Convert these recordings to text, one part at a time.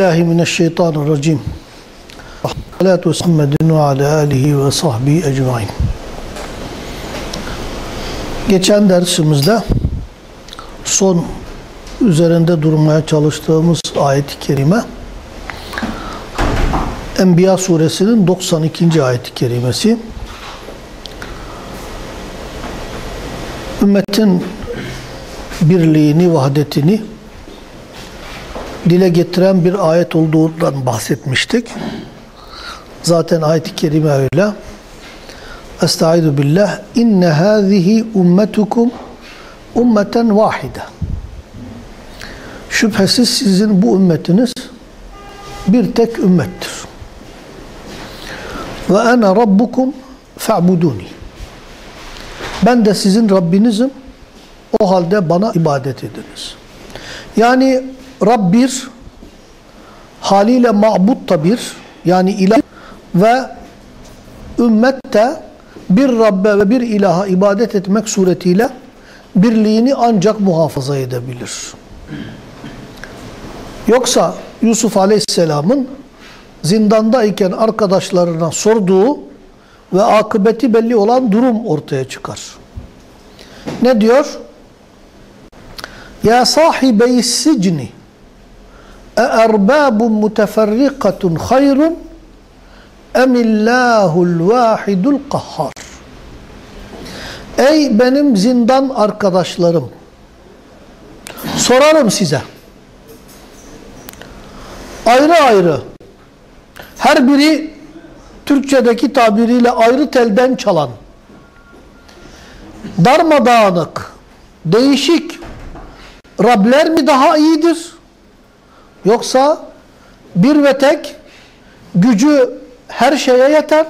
Billahi mineşşeytanirracim. Salatu Muhammedin ve ala alihi ve sahbihi ecmaîn. Geçen dersimizde son üzerinde durmaya çalıştığımız ayet-i kerime Enbiya suresinin 92. ayet-i kerimesi. Ümmetin birliğini, vahdetini dile getiren bir ayet olduğundan bahsetmiştik. Zaten ayet-i kerime öyle. Estaizu billah. İnne hâzihi ummetukum ummeten vahide. Şüphesiz sizin bu ümmetiniz bir tek ümmettir. Ve ene rabbukum fe'buduni. Ben de sizin Rabbinizim. O halde bana ibadet ediniz. Yani Rab bir, haliyle ma'bud da bir, yani ilah ve ümmet de bir Rabbe ve bir ilaha ibadet etmek suretiyle birliğini ancak muhafaza edebilir. Yoksa Yusuf Aleyhisselam'ın zindandayken arkadaşlarına sorduğu ve akıbeti belli olan durum ortaya çıkar. Ne diyor? Ya sahibeyi sicni اَاَرْبَابٌ مُتَفَرِّقَةٌ خَيْرٌ اَمِ اللّٰهُ الْوَاحِدُ الْقَحَّارِ Ey benim zindan arkadaşlarım! Sorarım size. Ayrı ayrı, her biri Türkçedeki tabiriyle ayrı telden çalan, darmadağınık, değişik Rabler mi daha iyidir? Yoksa bir ve tek gücü her şeye yeter,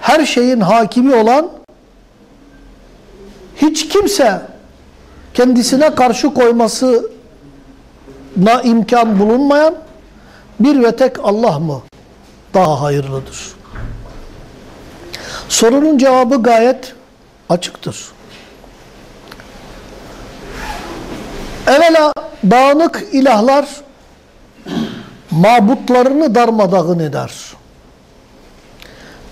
her şeyin hakimi olan, hiç kimse kendisine karşı koymasına imkan bulunmayan bir ve tek Allah mı daha hayırlıdır? Sorunun cevabı gayet açıktır. Evvela dağınık ilahlar mabutlarını darmadağın eder.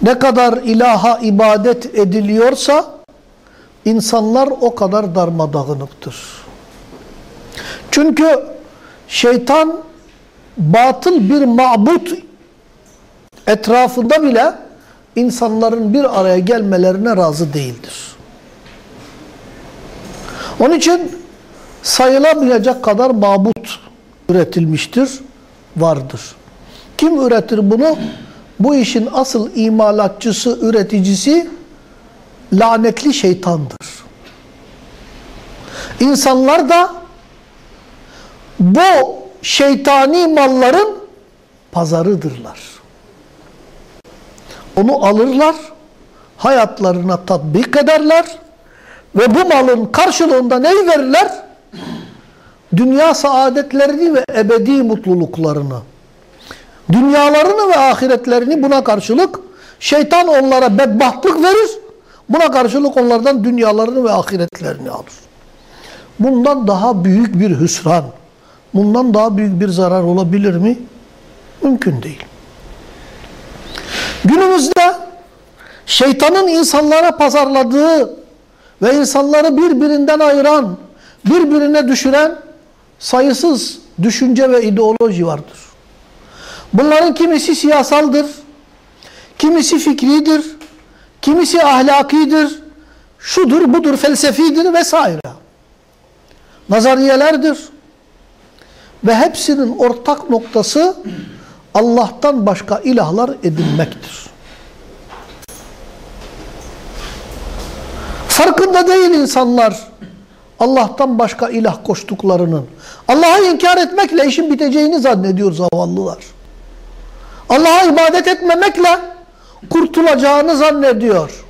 Ne kadar ilaha ibadet ediliyorsa insanlar o kadar darmadağınıktır. Çünkü şeytan batıl bir mabut etrafında bile insanların bir araya gelmelerine razı değildir. Onun için sayılamayacak kadar mabut üretilmiştir, vardır. Kim üretir bunu? Bu işin asıl imalatçısı, üreticisi lanetli şeytandır. İnsanlar da bu şeytani malların pazarıdırlar. Onu alırlar, hayatlarına tatbik ederler ve bu malın karşılığında neyi verirler? Dünya saadetlerini ve ebedi mutluluklarını, dünyalarını ve ahiretlerini buna karşılık şeytan onlara bedbahtlık verir, buna karşılık onlardan dünyalarını ve ahiretlerini alır. Bundan daha büyük bir hüsran, bundan daha büyük bir zarar olabilir mi? Mümkün değil. Günümüzde şeytanın insanlara pazarladığı ve insanları birbirinden ayıran, birbirine düşüren sayısız düşünce ve ideoloji vardır. Bunların kimisi siyasaldır, kimisi fikridir, kimisi ahlakidir, şudur budur felsefidir vesaire. Nazariyelerdir. Ve hepsinin ortak noktası Allah'tan başka ilahlar edinmektir. Farkında değil insanlar Allah'tan başka ilah koştuklarının. Allah'ı inkar etmekle işin biteceğini zannediyor zavallılar. Allah'a ibadet etmemekle kurtulacağını zannediyor.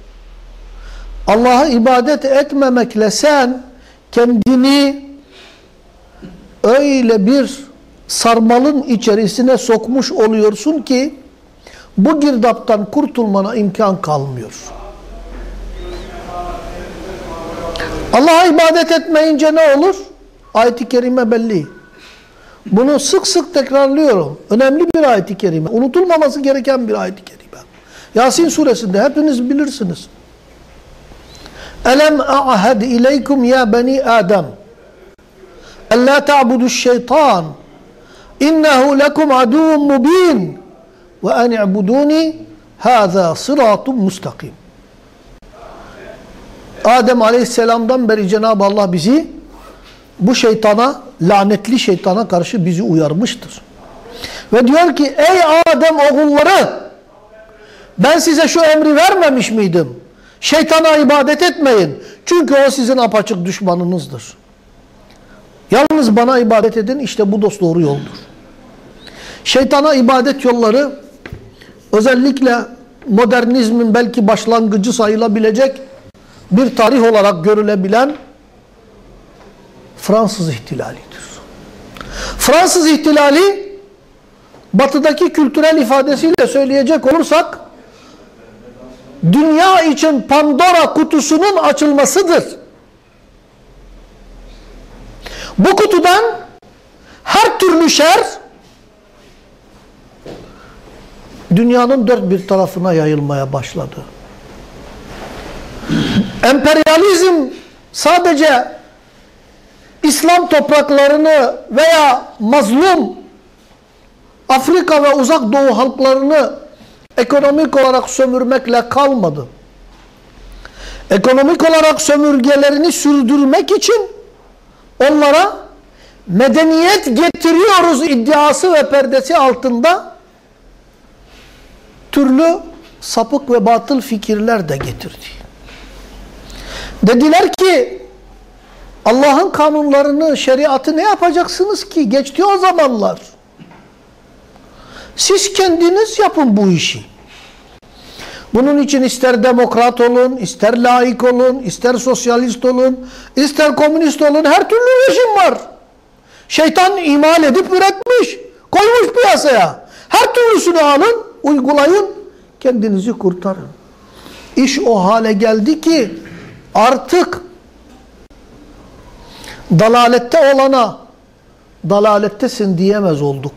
Allah'a ibadet etmemekle sen kendini öyle bir sarmalın içerisine sokmuş oluyorsun ki bu girdaptan kurtulmana imkan kalmıyor. Allah'a ibadet etmeyince ne olur? Ayet-i kerime belli. Bunu sık sık tekrarlıyorum. Önemli bir ayet-i kerime. Unutulmaması gereken bir ayet-i kerime. Yasin suresinde hepiniz bilirsiniz. Elem a'hed ileykum ya beni Adem. Ella ta'budu şeytan. İnnehu lekum aduvun mubin. Ve en i'buduni hâzâ sıratun mustakim. Adem aleyhisselamdan beri Cenab-ı Allah bizi bu şeytana, lanetli şeytana karşı bizi uyarmıştır. Ve diyor ki ey Adem oğulları ben size şu emri vermemiş miydim? Şeytana ibadet etmeyin. Çünkü o sizin apaçık düşmanınızdır. Yalnız bana ibadet edin işte bu dost doğru yoldur. Şeytana ibadet yolları özellikle modernizmin belki başlangıcı sayılabilecek bir tarih olarak görülebilen Fransız ihtilalidir. Fransız ihtilali batıdaki kültürel ifadesiyle söyleyecek olursak dünya için Pandora kutusunun açılmasıdır. Bu kutudan her türlü şer dünyanın dört bir tarafına yayılmaya başladı. Emperyalizm sadece İslam topraklarını veya mazlum Afrika ve uzak doğu halklarını ekonomik olarak sömürmekle kalmadı. Ekonomik olarak sömürgelerini sürdürmek için onlara medeniyet getiriyoruz iddiası ve perdesi altında türlü sapık ve batıl fikirler de getirdi. Dediler ki Allah'ın kanunlarını, şeriatı ne yapacaksınız ki? Geçti o zamanlar. Siz kendiniz yapın bu işi. Bunun için ister demokrat olun, ister laik olun, ister sosyalist olun, ister komünist olun her türlü rejim var. Şeytan imal edip üretmiş, koymuş piyasaya. Her türlüsünü alın, uygulayın, kendinizi kurtarın. İş o hale geldi ki artık dalalette olana dalalettesin diyemez olduk.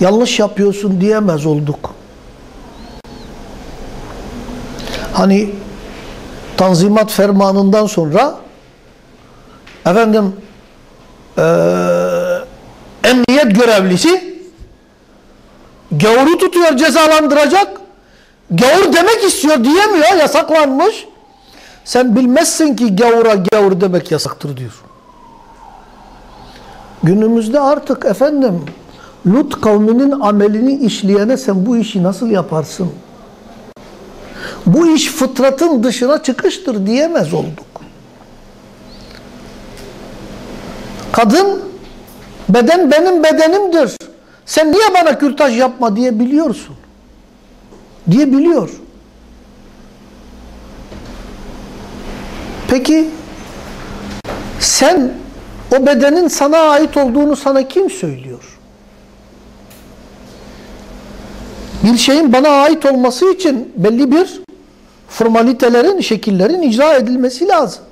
Yanlış yapıyorsun diyemez olduk. Hani Tanzimat fermanından sonra efendim ee, emniyet görevlisi gavuru tutuyor cezalandıracak gavur demek istiyor diyemiyor yasaklanmış sen bilmezsin ki gavura gavur demek yasaktır diyor günümüzde artık efendim Lut kavminin amelini işleyene sen bu işi nasıl yaparsın bu iş fıtratın dışına çıkıştır diyemez olduk. Kadın, beden benim bedenimdir. Sen niye bana kürtaj yapma diye biliyorsun. Diye biliyor. Peki sen o bedenin sana ait olduğunu sana kim söylüyor? Bir şeyin bana ait olması için belli bir formalitelerin, şekillerin icra edilmesi lazım.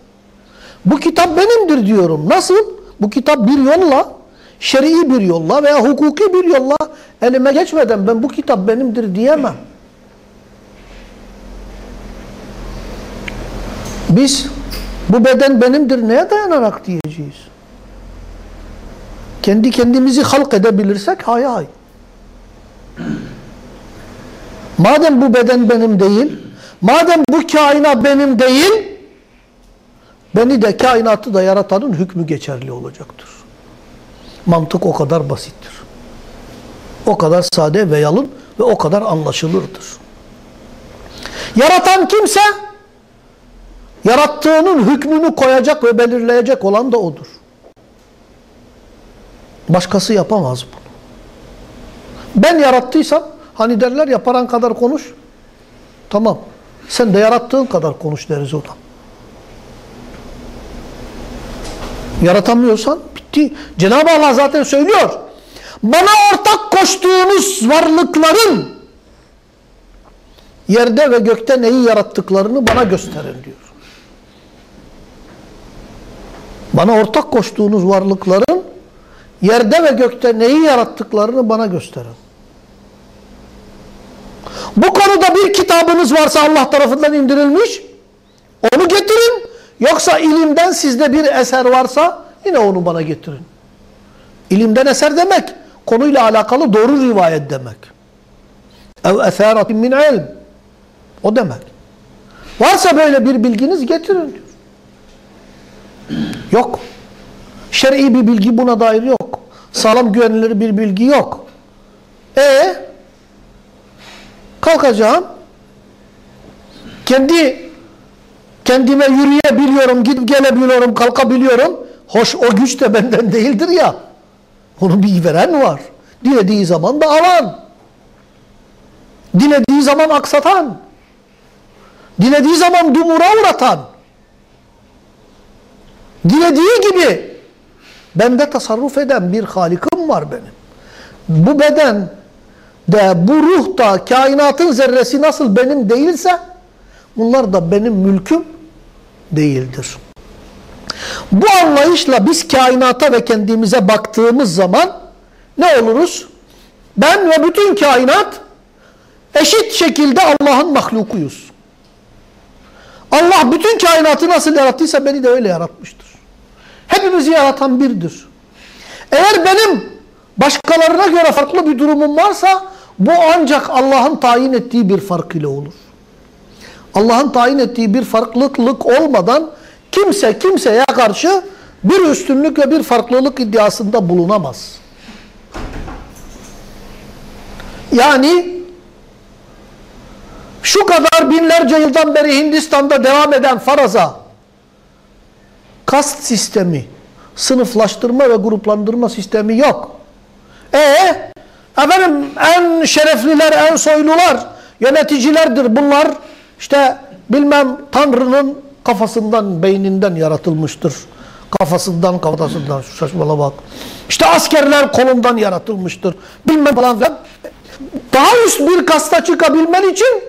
Bu kitap benimdir diyorum. Nasıl? Bu kitap bir yolla, şer'i bir yolla veya hukuki bir yolla elime geçmeden ben bu kitap benimdir diyemem. Biz bu beden benimdir neye dayanarak diyeceğiz? Kendi kendimizi halk edebilirsek hay hay. Madem bu beden benim değil, Madem bu kainat benim değil, beni de kainatı da yaratanın hükmü geçerli olacaktır. Mantık o kadar basittir. O kadar sade ve yalın ve o kadar anlaşılırdır. Yaratan kimse, yarattığının hükmünü koyacak ve belirleyecek olan da odur. Başkası yapamaz bunu. Ben yarattıysam, hani derler ya paran kadar konuş, tamam. Sen de yarattığın kadar konuş deriz ona. Yaratamıyorsan bitti. Cenab-ı Allah zaten söylüyor. Bana ortak koştuğunuz varlıkların yerde ve gökte neyi yarattıklarını bana gösterin diyor. Bana ortak koştuğunuz varlıkların yerde ve gökte neyi yarattıklarını bana gösterin. Bu konuda bir kitabınız varsa Allah tarafından indirilmiş, onu getirin. Yoksa ilimden sizde bir eser varsa yine onu bana getirin. İlimden eser demek, konuyla alakalı doğru rivayet demek. Ev eseratin min ilm. O demek. Varsa böyle bir bilginiz getirin. Yok. Şer'i bir bilgi buna dair yok. Sağlam güvenilir bir bilgi yok. E kalkacağım. Kendi kendime yürüyebiliyorum, gidip gelebiliyorum, kalkabiliyorum. Hoş o güç de benden değildir ya. Onu bir veren var. Dilediği zaman da alan. Dilediği zaman aksatan. Dilediği zaman dumura uğratan. Dilediği gibi bende tasarruf eden bir halikim var benim. Bu beden de bu ruh da kainatın zerresi nasıl benim değilse bunlar da benim mülküm değildir. Bu anlayışla biz kainata ve kendimize baktığımız zaman ne oluruz? Ben ve bütün kainat eşit şekilde Allah'ın mahlukuyuz. Allah bütün kainatı nasıl yarattıysa beni de öyle yaratmıştır. Hepimizi yaratan birdir. Eğer benim başkalarına göre farklı bir durumum varsa bu ancak Allah'ın tayin ettiği bir fark ile olur. Allah'ın tayin ettiği bir farklılık olmadan kimse kimseye karşı bir üstünlük ve bir farklılık iddiasında bulunamaz. Yani şu kadar binlerce yıldan beri Hindistan'da devam eden faraza kast sistemi, sınıflaştırma ve gruplandırma sistemi yok. E efendim en şerefliler, en soylular yöneticilerdir bunlar. İşte bilmem Tanrı'nın kafasından, beyninden yaratılmıştır. Kafasından, kafasından şu saçmala bak. İşte askerler kolundan yaratılmıştır. Bilmem falan filan. Daha üst bir kasta çıkabilmen için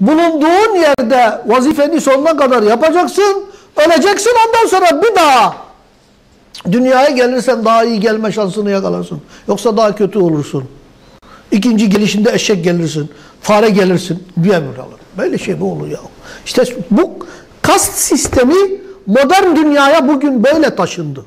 bulunduğun yerde vazifeni sonuna kadar yapacaksın. Öleceksin ondan sonra bir daha dünyaya gelirsen daha iyi gelme şansını yakalarsın. Yoksa daha kötü olursun. İkinci gelişinde eşek gelirsin. Fare gelirsin diye böyle alır. Böyle şey mi olur ya? İşte bu kast sistemi modern dünyaya bugün böyle taşındı.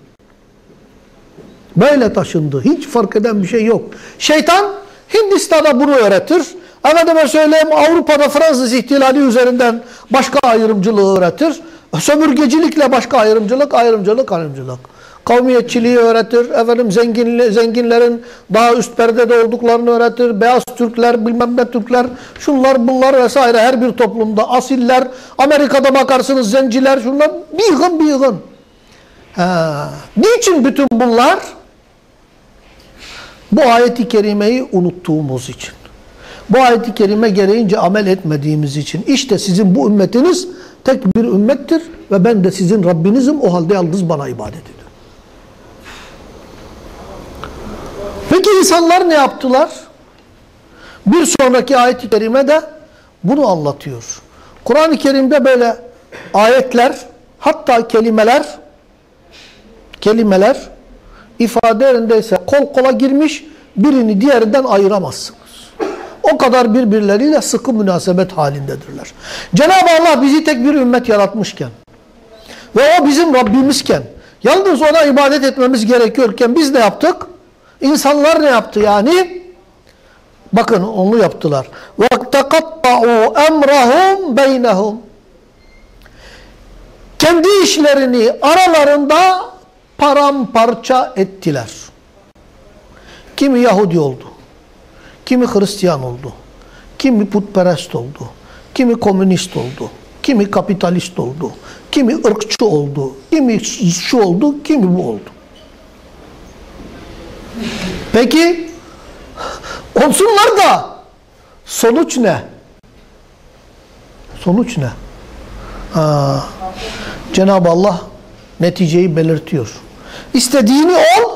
Böyle taşındı. Hiç fark eden bir şey yok. Şeytan Hindistan'a bunu öğretir. Efendime söyleyeyim Avrupa'da Fransız ihtilali üzerinden başka ayrımcılığı öğretir. Sömürgecilikle başka ayrımcılık, ayrımcılık, ayrımcılık. Kavmiyetçiliği öğretir, efendim zenginli, zenginlerin daha üst perdede olduklarını öğretir, beyaz Türkler, bilmem ne Türkler, şunlar bunlar vesaire her bir toplumda, asiller, Amerika'da bakarsınız zenciler, şunlar bir yığın bir yığın. Ha. Niçin bütün bunlar? Bu ayeti kerimeyi unuttuğumuz için. Bu ayeti kerime gereğince amel etmediğimiz için. İşte sizin bu ümmetiniz tek bir ümmettir ve ben de sizin Rabbinizim o halde yalnız bana ibadet edin. Peki insanlar ne yaptılar? Bir sonraki ayet-i kerime de bunu anlatıyor. Kur'an-ı Kerim'de böyle ayetler hatta kelimeler kelimeler ifade yerindeyse kol kola girmiş birini diğerinden ayıramazsınız. O kadar birbirleriyle sıkı münasebet halindedirler. Cenab-ı Allah bizi tek bir ümmet yaratmışken ve o bizim Rabbimizken yalnız ona ibadet etmemiz gerekiyorken biz ne yaptık? İnsanlar ne yaptı yani? Bakın onu yaptılar. وَاَقْتَقَطَّعُوا اَمْرَهُمْ بَيْنَهُمْ Kendi işlerini aralarında paramparça ettiler. Kimi Yahudi oldu. Kimi Hristiyan oldu. Kimi putperest oldu. Kimi komünist oldu. Kimi kapitalist oldu. Kimi ırkçı oldu. Kimi şu oldu, kimi bu oldu. Peki olsunlar da sonuç ne? Sonuç ne? Cenab-ı Allah neticeyi belirtiyor. İstediğini ol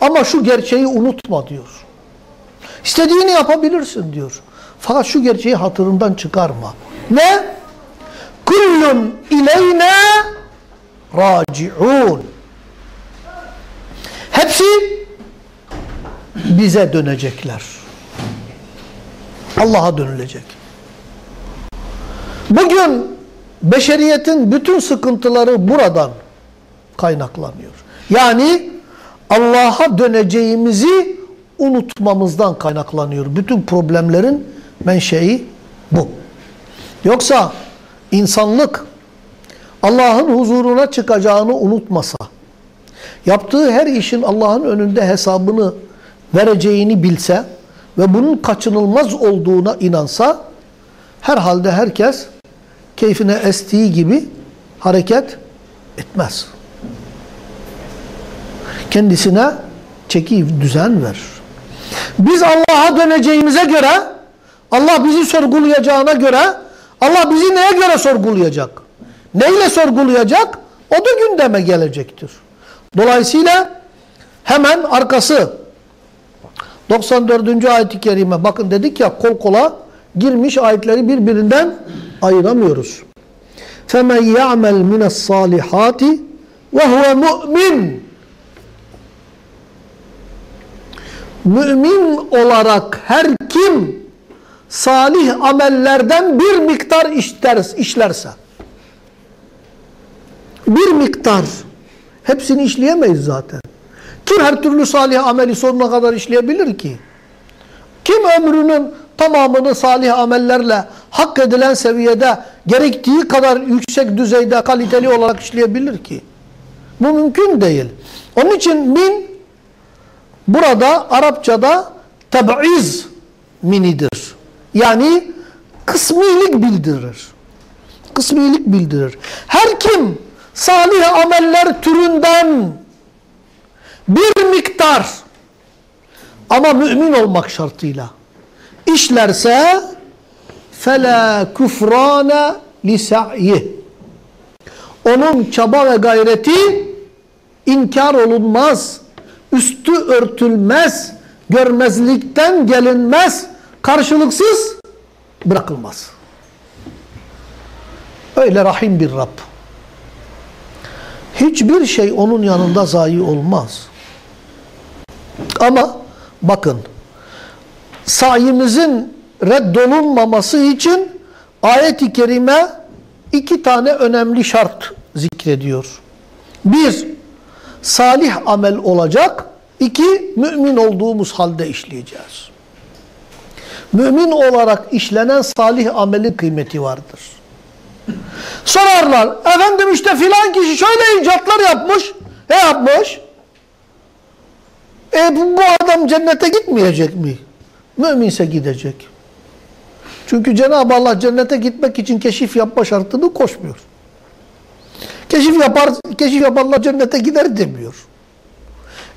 ama şu gerçeği unutma diyor. İstediğini yapabilirsin diyor. Fakat şu gerçeği hatırından çıkarma. Ne? Kullun ileyne raciun. Hepsi bize dönecekler. Allah'a dönülecek. Bugün beşeriyetin bütün sıkıntıları buradan kaynaklanıyor. Yani Allah'a döneceğimizi unutmamızdan kaynaklanıyor. Bütün problemlerin menşei bu. Yoksa insanlık Allah'ın huzuruna çıkacağını unutmasa, yaptığı her işin Allah'ın önünde hesabını vereceğini bilse ve bunun kaçınılmaz olduğuna inansa, herhalde herkes keyfine estiği gibi hareket etmez. Kendisine çeki düzen verir. Biz Allah'a döneceğimize göre, Allah bizi sorgulayacağına göre, Allah bizi neye göre sorgulayacak? Neyle sorgulayacak? O da gündeme gelecektir. Dolayısıyla hemen arkası 94. ayet-i kerime bakın dedik ya kol kola girmiş ayetleri birbirinden ayıramıyoruz. فَمَنْ يَعْمَلْ مِنَ الصَّالِحَاتِ وَهُوَ مُؤْمِنٌ Mümin olarak her kim salih amellerden bir miktar işlerse bir miktar hepsini işleyemeyiz zaten. Kim her türlü salih ameli sonuna kadar işleyebilir ki? Kim ömrünün tamamını salih amellerle hak edilen seviyede gerektiği kadar yüksek düzeyde kaliteli olarak işleyebilir ki? Bu mümkün değil. Onun için min Burada Arapçada teb'iz minidir. Yani kısmilik bildirir. Kısmilik bildirir. Her kim salih ameller türünden bir miktar ama mümin olmak şartıyla işlerse fela küfrane lisa'yi onun çaba ve gayreti inkar olunmaz üstü örtülmez, görmezlikten gelinmez, karşılıksız bırakılmaz. Öyle rahim bir Rab. Hiçbir şey onun yanında zayi olmaz. Ama bakın sayimizin reddolunmaması için ayet-i kerime iki tane önemli şart zikrediyor. Bir, salih amel olacak. İki, mümin olduğumuz halde işleyeceğiz. Mümin olarak işlenen salih amelin kıymeti vardır. Sorarlar, efendim işte filan kişi şöyle icatlar yapmış. Ne yapmış? E bu adam cennete gitmeyecek mi? Müminse gidecek. Çünkü Cenab-ı Allah cennete gitmek için keşif yapma şartını koşmuyor. Keşif yapar, keşif yapanlar cennete gider demiyor.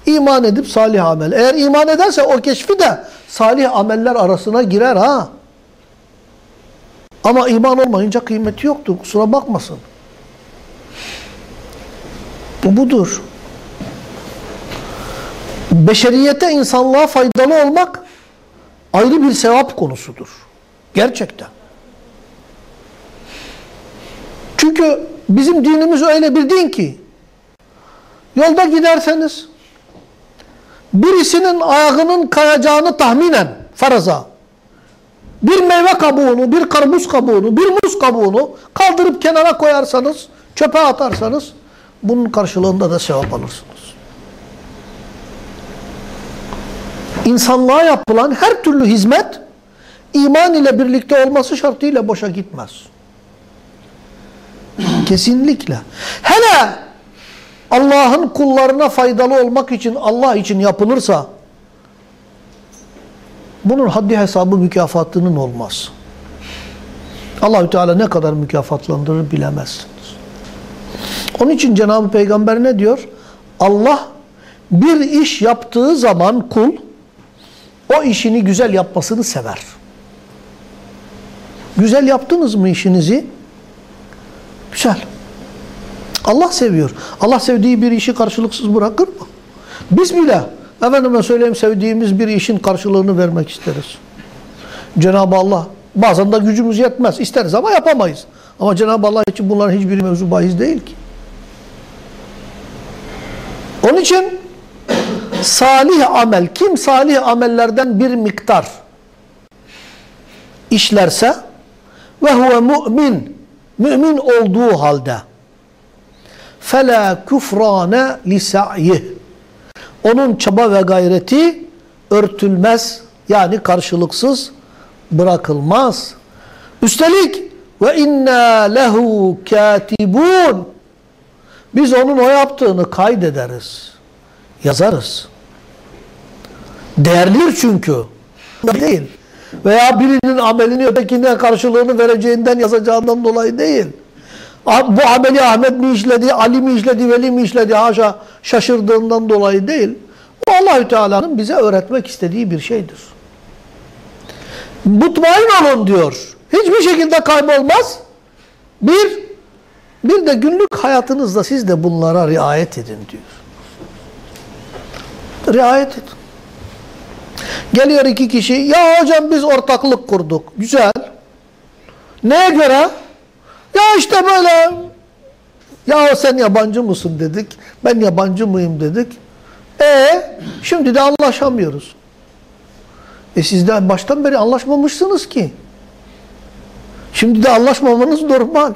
İman edip salih amel. Eğer iman ederse o keşfi de salih ameller arasına girer ha. Ama iman olmayınca kıymeti yoktur. Kusura bakmasın. Bu budur. Beşeriyete, insanlığa faydalı olmak ayrı bir sevap konusudur. Gerçekten. Çünkü bizim dinimiz öyle bir din ki yolda giderseniz birisinin ayağının kayacağını tahminen faraza bir meyve kabuğunu, bir karpuz kabuğunu, bir muz kabuğunu kaldırıp kenara koyarsanız, çöpe atarsanız bunun karşılığında da sevap alırsınız. İnsanlığa yapılan her türlü hizmet iman ile birlikte olması şartıyla boşa gitmez. Kesinlikle. Hele Allah'ın kullarına faydalı olmak için Allah için yapılırsa bunun haddi hesabı mükafatının olmaz. Allahü Teala ne kadar mükafatlandırır bilemezsiniz. Onun için Cenab-ı Peygamber ne diyor? Allah bir iş yaptığı zaman kul o işini güzel yapmasını sever. Güzel yaptınız mı işinizi? Güzel. Allah seviyor. Allah sevdiği bir işi karşılıksız bırakır mı? Biz bile efendime söyleyeyim sevdiğimiz bir işin karşılığını vermek isteriz. Cenab-ı Allah bazen de gücümüz yetmez. İsteriz ama yapamayız. Ama Cenab-ı Allah için bunların hiçbiri mevzu bahis değil ki. Onun için salih amel, kim salih amellerden bir miktar işlerse ve huve mümin, mümin olduğu halde فَلَا كُفْرَانَ لِسَعْيِهِ Onun çaba ve gayreti örtülmez, yani karşılıksız bırakılmaz. Üstelik ve inna lehu katibun. Biz onun o yaptığını kaydederiz. Yazarız. Değerlidir çünkü. Değil. Veya birinin amelini ötekine karşılığını vereceğinden yazacağından dolayı değil. Bu ameli Ahmet mi işledi, Ali mi işledi, Veli mi işledi haşa şaşırdığından dolayı değil. O Allahü Teala'nın bize öğretmek istediği bir şeydir. Mutmain olun diyor. Hiçbir şekilde kaybolmaz. Bir, bir de günlük hayatınızda siz de bunlara riayet edin diyor. Riayet edin. Geliyor iki kişi, ya hocam biz ortaklık kurduk. Güzel. Neye göre? Ya işte böyle, ya sen yabancı mısın dedik, ben yabancı mıyım dedik. E şimdi de anlaşamıyoruz. E siz de baştan beri anlaşmamışsınız ki. Şimdi de anlaşmamanız normal.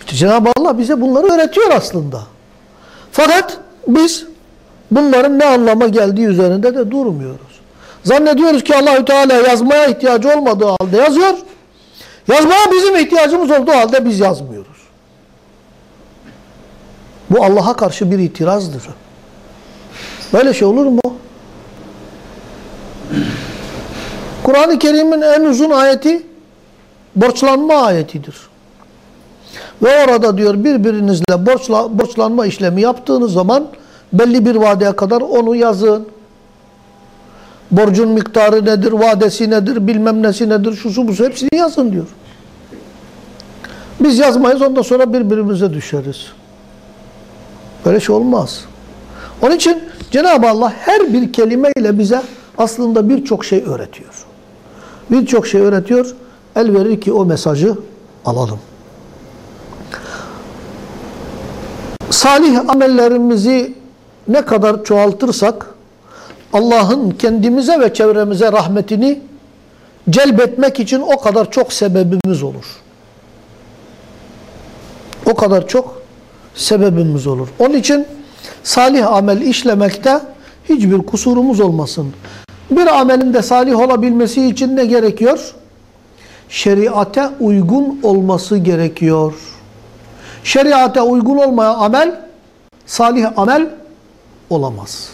İşte Cenab-ı Allah bize bunları öğretiyor aslında. Fakat biz bunların ne anlama geldiği üzerinde de durmuyoruz. Zannediyoruz ki Allahü Teala yazmaya ihtiyacı olmadığı halde yazıyor. Yazmaya bizim ihtiyacımız olduğu halde biz yazmıyoruz. Bu Allah'a karşı bir itirazdır. Böyle şey olur mu? Kur'an-ı Kerim'in en uzun ayeti borçlanma ayetidir. Ve orada diyor birbirinizle borçla, borçlanma işlemi yaptığınız zaman belli bir vadeye kadar onu yazın. Borcun miktarı nedir, vadesi nedir, bilmem nesi nedir, şusu busu hepsini yazın diyor. Biz yazmayız ondan sonra birbirimize düşeriz. Böyle şey olmaz. Onun için Cenab-ı Allah her bir kelimeyle bize aslında birçok şey öğretiyor. Birçok şey öğretiyor. El verir ki o mesajı alalım. Salih amellerimizi ne kadar çoğaltırsak Allah'ın kendimize ve çevremize rahmetini celbetmek için o kadar çok sebebimiz olur. O kadar çok sebebimiz olur. Onun için salih amel işlemekte hiçbir kusurumuz olmasın. Bir amelin de salih olabilmesi için ne gerekiyor? Şeriate uygun olması gerekiyor. Şeriate uygun olmayan amel, salih amel olamaz.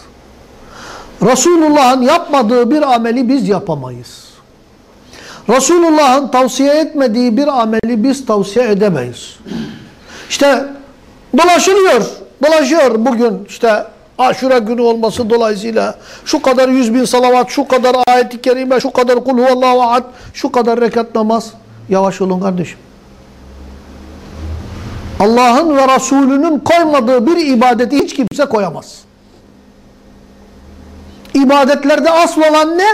Resulullah'ın yapmadığı bir ameli biz yapamayız. Resulullah'ın tavsiye etmediği bir ameli biz tavsiye edemeyiz. İşte dolaşılıyor, dolaşıyor bugün işte Aşure günü olması dolayısıyla şu kadar yüz bin salavat, şu kadar ayet-i kerime, şu kadar kul huvallahu ahad, şu kadar rekat namaz. Yavaş olun kardeşim. Allah'ın ve Resulünün koymadığı bir ibadeti hiç kimse koyamaz. İbadetlerde asıl olan ne?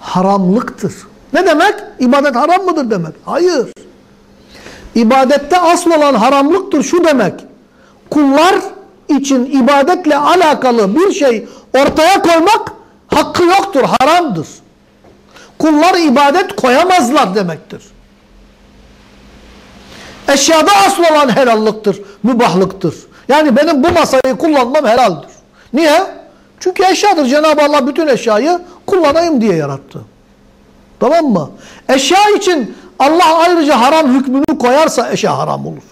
Haramlıktır. Ne demek? İbadet haram mıdır demek? Hayır. İbadette asıl olan haramlıktır şu demek. Kullar için ibadetle alakalı bir şey ortaya koymak hakkı yoktur, haramdır. Kullar ibadet koyamazlar demektir. Eşyada asıl olan helallıktır, mübahlıktır. Yani benim bu masayı kullanmam helaldir. Niye? Çünkü eşyadır. Cenab-ı Allah bütün eşyayı kullanayım diye yarattı. Tamam mı? Eşya için Allah ayrıca haram hükmünü koyarsa eşya haram olur.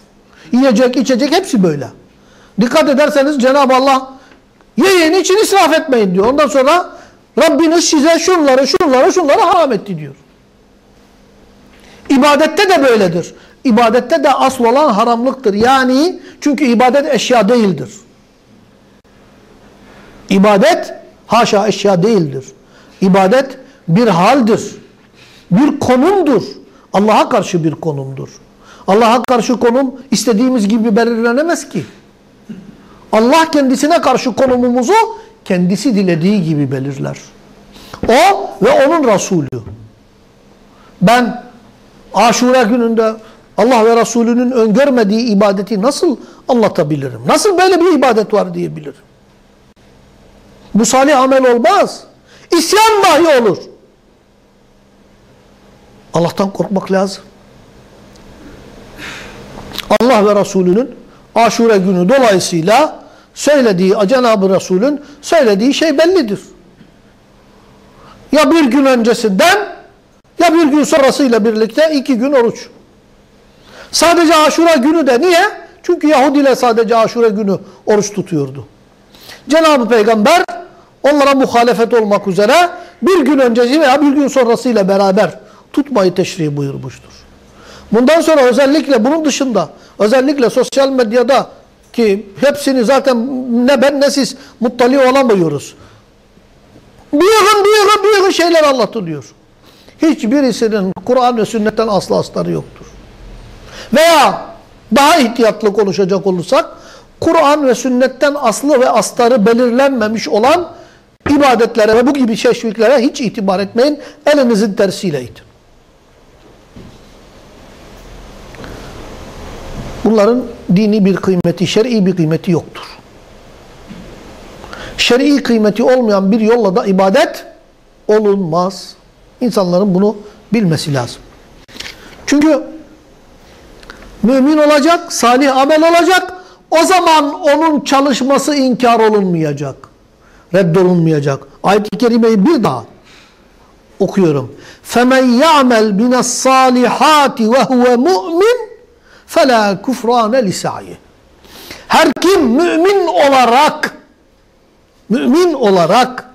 Yiyecek, içecek hepsi böyle. Dikkat ederseniz Cenab-ı Allah yeğeni için israf etmeyin diyor. Ondan sonra Rabbiniz size şunları, şunları, şunları haram etti diyor. İbadette de böyledir. İbadette de asıl olan haramlıktır. Yani çünkü ibadet eşya değildir. İbadet haşa eşya değildir. İbadet bir haldir. Bir konumdur. Allah'a karşı bir konumdur. Allah'a karşı konum istediğimiz gibi belirlenemez ki. Allah kendisine karşı konumumuzu kendisi dilediği gibi belirler. O ve onun Resulü. Ben aşure gününde Allah ve Resulünün öngörmediği ibadeti nasıl anlatabilirim? Nasıl böyle bir ibadet var diyebilirim? Bu salih amel olmaz. İsyan dahi olur. Allah'tan korkmak lazım. Allah ve Resulünün aşure günü dolayısıyla söylediği, Cenab-ı Resulün söylediği şey bellidir. Ya bir gün öncesinden ya bir gün sonrasıyla birlikte iki gün oruç. Sadece aşura günü de niye? Çünkü Yahudiler sadece aşura günü oruç tutuyordu. Cenab-ı Peygamber onlara muhalefet olmak üzere bir gün öncesi veya bir gün sonrasıyla beraber tutmayı teşrih buyurmuştur. Bundan sonra özellikle bunun dışında özellikle sosyal medyada ki hepsini zaten ne ben ne siz muttali olamıyoruz. Bir yığın bir yığın bir yığın şeyler anlatılıyor. Hiçbirisinin Kur'an ve sünnetten asla astarı yoktur. Veya daha ihtiyatlı konuşacak olursak Kur'an ve sünnetten aslı ve astarı belirlenmemiş olan ibadetlere ve bu gibi teşviklere hiç itibar etmeyin. Elinizin tersiyle itin. Bunların dini bir kıymeti, şer'i bir kıymeti yoktur. Şer'i kıymeti olmayan bir yolla da ibadet olunmaz. İnsanların bunu bilmesi lazım. Çünkü mümin olacak, salih amel olacak, o zaman onun çalışması inkar olunmayacak Reddolunmayacak. Ayet-i Kerime'yi bir daha okuyorum. فَمَنْ يَعْمَلْ مِنَ الصَّالِحَاتِ وَهُوَ مُؤْمِنٌ فَلَا كُفْرَانَ لِسَعْيِ Her kim mümin olarak mümin olarak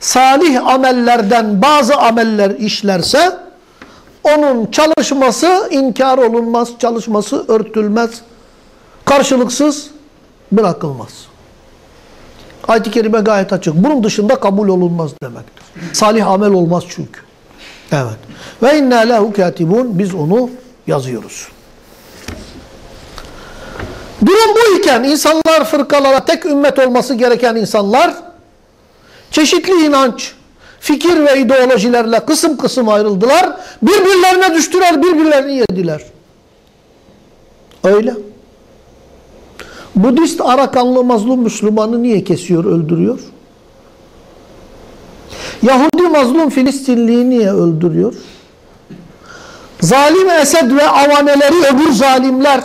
salih amellerden bazı ameller işlerse onun çalışması inkar olunmaz, çalışması örtülmez, karşılıksız bırakılmaz. Ayet-i Kerime gayet açık. Bunun dışında kabul olunmaz demektir. Salih amel olmaz çünkü. Evet. Ve inna lehu katibun biz onu yazıyoruz. Durum bu iken insanlar fırkalara tek ümmet olması gereken insanlar çeşitli inanç, fikir ve ideolojilerle kısım kısım ayrıldılar. Birbirlerine düştüler, birbirlerini yediler. Öyle. Budist Arakanlı mazlum Müslümanı niye kesiyor, öldürüyor? Yahudi mazlum Filistinliyi niye öldürüyor? Zalim Esed ve avaneleri öbür zalimler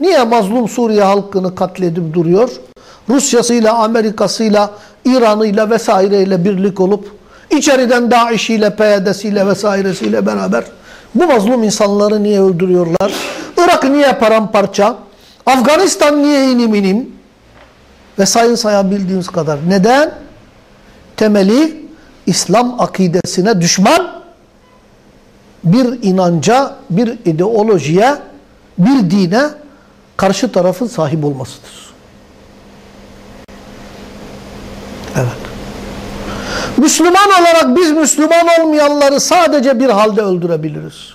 Niye mazlum Suriye halkını katledip duruyor? Rusya'sıyla, Amerika'sıyla, İran'ıyla vesaireyle birlik olup içeriden DAEŞ'iyle, PYD'siyle vesairesiyle beraber bu mazlum insanları niye öldürüyorlar? Irak niye paramparça? Afganistan niye inim inim? Ve sayın sayabildiğimiz kadar. Neden? Temeli İslam akidesine düşman bir inanca, bir ideolojiye, bir dine karşı tarafın sahip olmasıdır. Evet. Müslüman olarak biz Müslüman olmayanları sadece bir halde öldürebiliriz.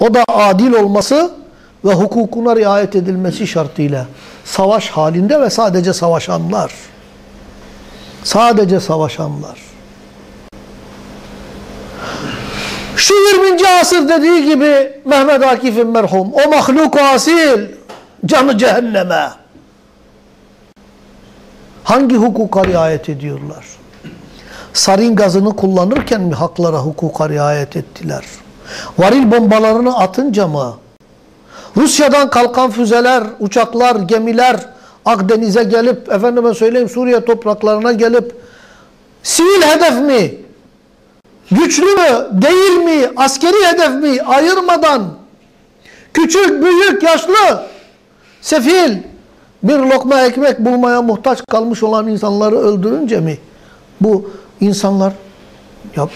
O da adil olması ve hukukuna riayet edilmesi şartıyla. Savaş halinde ve sadece savaşanlar. Sadece savaşanlar. Şu 20. asır dediği gibi Mehmet Akif'in merhum o mahluk asil canı cehenneme. Hangi hukuka riayet ediyorlar? Sarin gazını kullanırken mi haklara hukuka riayet ettiler? Varil bombalarını atınca mı? Rusya'dan kalkan füzeler, uçaklar, gemiler Akdeniz'e gelip, efendime söyleyeyim Suriye topraklarına gelip sivil hedef mi? güçlü mü, değil mi, askeri hedef mi ayırmadan küçük, büyük, yaşlı, sefil bir lokma ekmek bulmaya muhtaç kalmış olan insanları öldürünce mi bu insanlar ya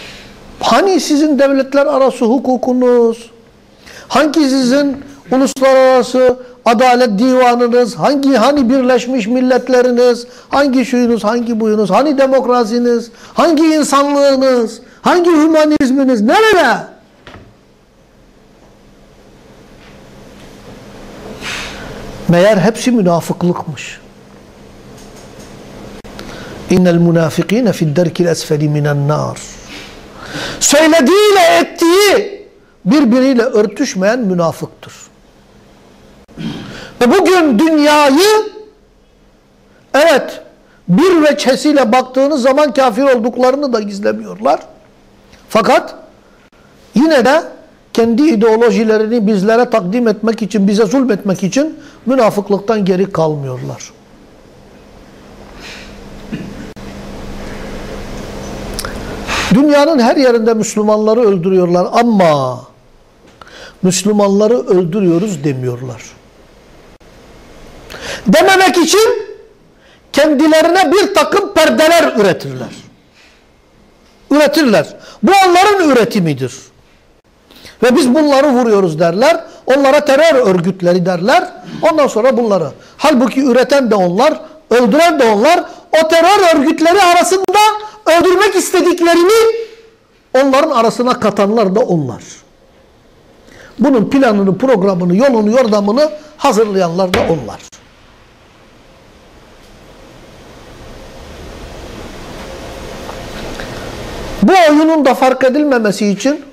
hani sizin devletler arası hukukunuz hangi sizin uluslararası adalet divanınız hangi hani birleşmiş milletleriniz hangi şuyunuz hangi buyunuz hani demokrasiniz hangi insanlığınız Hangi hümanizminiz? Nerede? Meğer hepsi münafıklıkmış. İnnel münafikine fid derkil esfeli minen nar. Söylediğiyle ettiği birbiriyle örtüşmeyen münafıktır. Ve bugün dünyayı evet bir veçhesiyle baktığınız zaman kafir olduklarını da gizlemiyorlar. Fakat yine de kendi ideolojilerini bizlere takdim etmek için, bize zulmetmek için münafıklıktan geri kalmıyorlar. Dünyanın her yerinde Müslümanları öldürüyorlar ama Müslümanları öldürüyoruz demiyorlar. Dememek için kendilerine bir takım perdeler üretirler. Üretirler. Bu onların üretimidir. Ve biz bunları vuruyoruz derler. Onlara terör örgütleri derler. Ondan sonra bunları. Halbuki üreten de onlar, öldüren de onlar. O terör örgütleri arasında öldürmek istediklerini onların arasına katanlar da onlar. Bunun planını, programını, yolunu, yordamını hazırlayanlar da onlar. Bu oyunun da fark edilmemesi için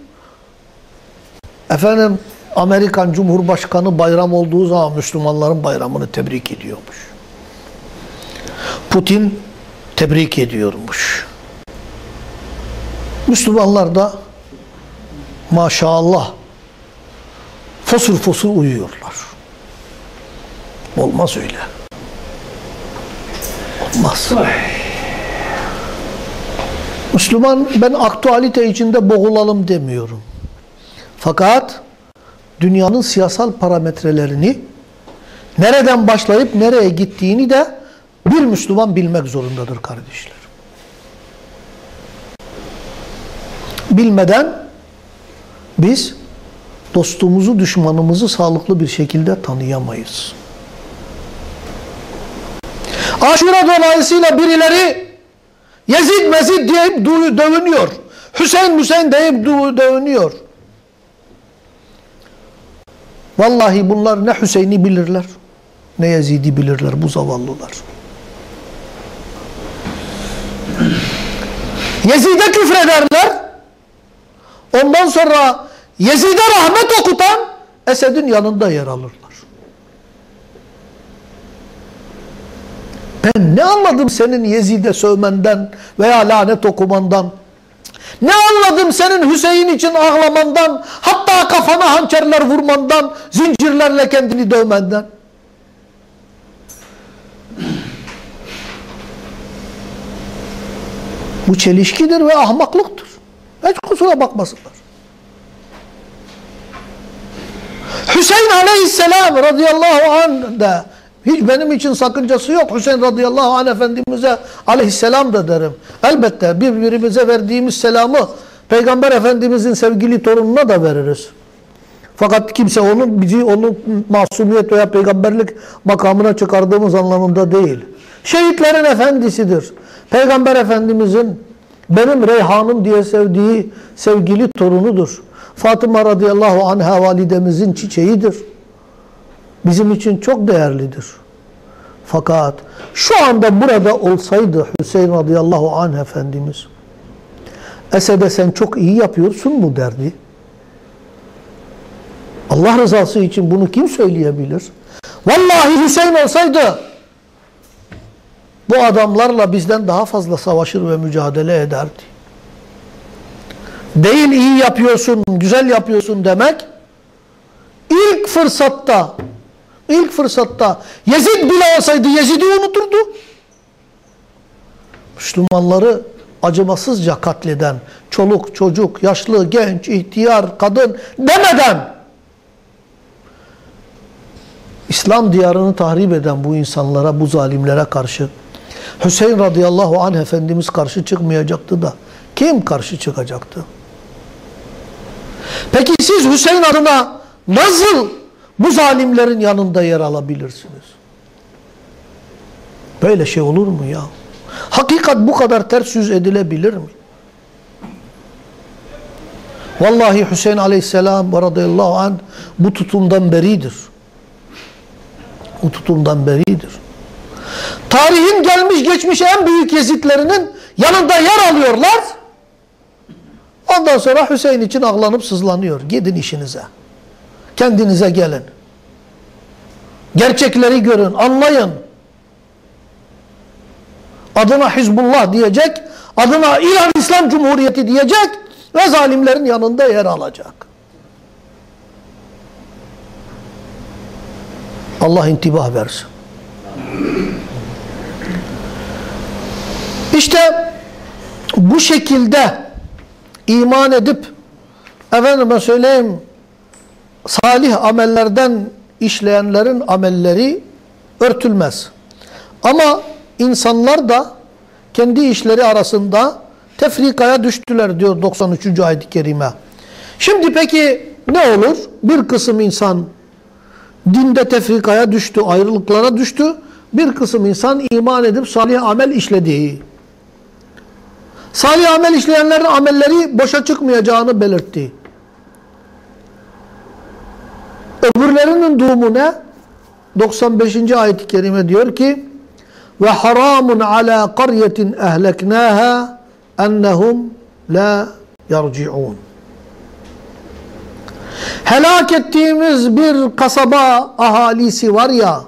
efendim Amerikan Cumhurbaşkanı bayram olduğu zaman Müslümanların bayramını tebrik ediyormuş. Putin tebrik ediyormuş. Müslümanlar da maşallah fosur fosur uyuyorlar. Olmaz öyle. Olmaz. Müslüman ben aktualite içinde boğulalım demiyorum. Fakat dünyanın siyasal parametrelerini nereden başlayıp nereye gittiğini de bir Müslüman bilmek zorundadır kardeşler. Bilmeden biz dostumuzu, düşmanımızı sağlıklı bir şekilde tanıyamayız. Aşura dolayısıyla birileri Yezid mezid deyip dövünüyor. Hüseyin Hüseyin deyip dövünüyor. Vallahi bunlar ne Hüseyin'i bilirler ne Yezid'i bilirler bu zavallılar. Yezid'e küfrederler. Ondan sonra Yezid'e rahmet okutan Esed'in yanında yer alırlar. Ben ne anladım senin Yezid'e sövmenden veya lanet okumandan? Ne anladım senin Hüseyin için ağlamandan, hatta kafana hançerler vurmandan, zincirlerle kendini dövmenden? Bu çelişkidir ve ahmaklıktır. Hiç kusura bakmasınlar. Hüseyin aleyhisselam radıyallahu anh da hiç benim için sakıncası yok. Hüseyin radıyallahu anh efendimize aleyhisselam da derim. Elbette birbirimize verdiğimiz selamı Peygamber Efendimizin sevgili torununa da veririz. Fakat kimse onun bizi onun masumiyet veya peygamberlik makamına çıkardığımız anlamında değil. Şehitlerin efendisidir. Peygamber Efendimizin benim Reyhan'ım diye sevdiği sevgili torunudur. Fatıma radıyallahu anha validemizin çiçeğidir. Bizim için çok değerlidir. Fakat şu anda burada olsaydı Hüseyin radıyallahu anh Efendimiz Esed'e sen çok iyi yapıyorsun mu derdi. Allah rızası için bunu kim söyleyebilir? Vallahi Hüseyin olsaydı bu adamlarla bizden daha fazla savaşır ve mücadele ederdi. Değil iyi yapıyorsun, güzel yapıyorsun demek ilk fırsatta ilk fırsatta Yezid bile olsaydı Yezid'i unuturdu. Müslümanları acımasızca katleden çoluk, çocuk, yaşlı, genç, ihtiyar, kadın demeden İslam diyarını tahrip eden bu insanlara, bu zalimlere karşı Hüseyin radıyallahu anh Efendimiz karşı çıkmayacaktı da kim karşı çıkacaktı? Peki siz Hüseyin adına nasıl bu zalimlerin yanında yer alabilirsiniz? Böyle şey olur mu ya? Hakikat bu kadar ters yüz edilebilir mi? Vallahi Hüseyin aleyhisselam radıyallahu anh bu tutumdan beridir. Bu tutumdan beridir. Tarihin gelmiş geçmiş en büyük yezitlerinin yanında yer alıyorlar. Ondan sonra Hüseyin için ağlanıp sızlanıyor. Gidin işinize. Kendinize gelin. Gerçekleri görün, anlayın. Adına Hizbullah diyecek, adına İran İslam Cumhuriyeti diyecek ve zalimlerin yanında yer alacak. Allah intibah versin. İşte bu şekilde iman edip efendime söyleyeyim salih amellerden işleyenlerin amelleri örtülmez. Ama insanlar da kendi işleri arasında tefrikaya düştüler diyor 93. ayet-i kerime. Şimdi peki ne olur? Bir kısım insan dinde tefrikaya düştü, ayrılıklara düştü. Bir kısım insan iman edip salih amel işlediği. Salih amel işleyenlerin amelleri boşa çıkmayacağını belirtti. Öbürlerinin durumu ne? 95. ayet-i kerime diyor ki ve haramun ala qaryetin ehleknaha ennehum la yarciun. Helak ettiğimiz bir kasaba ahalisi var ya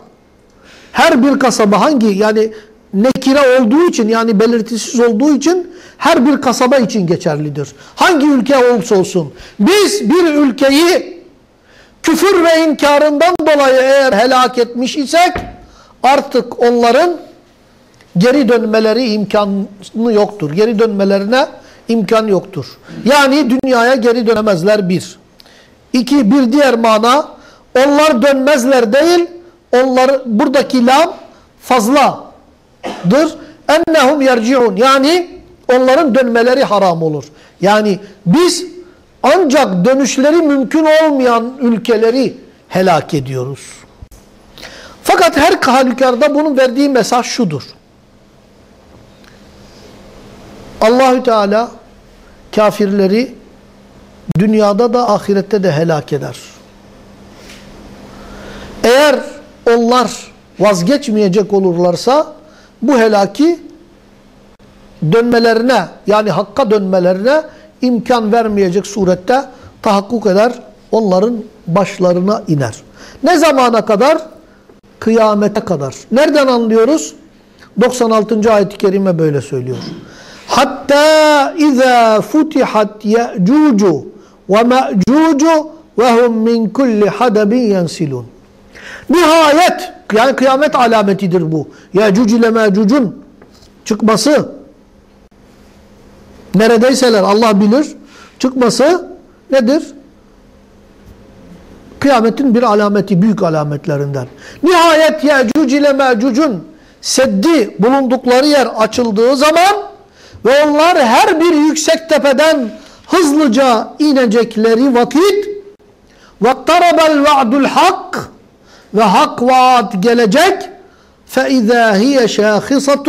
her bir kasaba hangi yani nekire olduğu için yani belirtisiz olduğu için her bir kasaba için geçerlidir. Hangi ülke olursa olsun. Biz bir ülkeyi küfür ve inkarından dolayı eğer helak etmiş isek artık onların geri dönmeleri imkanı yoktur. Geri dönmelerine imkan yoktur. Yani dünyaya geri dönemezler bir. İki, bir diğer mana onlar dönmezler değil, onlar buradaki lam fazladır. Ennehum yerciun yani onların dönmeleri haram olur. Yani biz ancak dönüşleri mümkün olmayan ülkeleri helak ediyoruz. Fakat her halükarda bunun verdiği mesaj şudur. Allahü Teala kafirleri dünyada da ahirette de helak eder. Eğer onlar vazgeçmeyecek olurlarsa bu helaki dönmelerine yani hakka dönmelerine imkan vermeyecek surette tahakkuk eder. Onların başlarına iner. Ne zamana kadar? Kıyamete kadar. Nereden anlıyoruz? 96. ayet-i kerime böyle söylüyor. Hatta izâ futihat ye'cucu ve me'cucu ve hum min kulli hadabin yensilun. Nihayet yani kıyamet alametidir bu. Ye'cuc ile me'cucun çıkması neredeyseler Allah bilir çıkması nedir? Kıyametin bir alameti, büyük alametlerinden. Nihayet Ye'cuc ile Me'cuc'un seddi bulundukları yer açıldığı zaman ve onlar her bir yüksek tepeden hızlıca inecekleri vakit وَاقْتَرَبَ الْوَعْدُ الْحَقِّ ve hak vaat gelecek فَاِذَا هِيَ شَاخِصَةٌ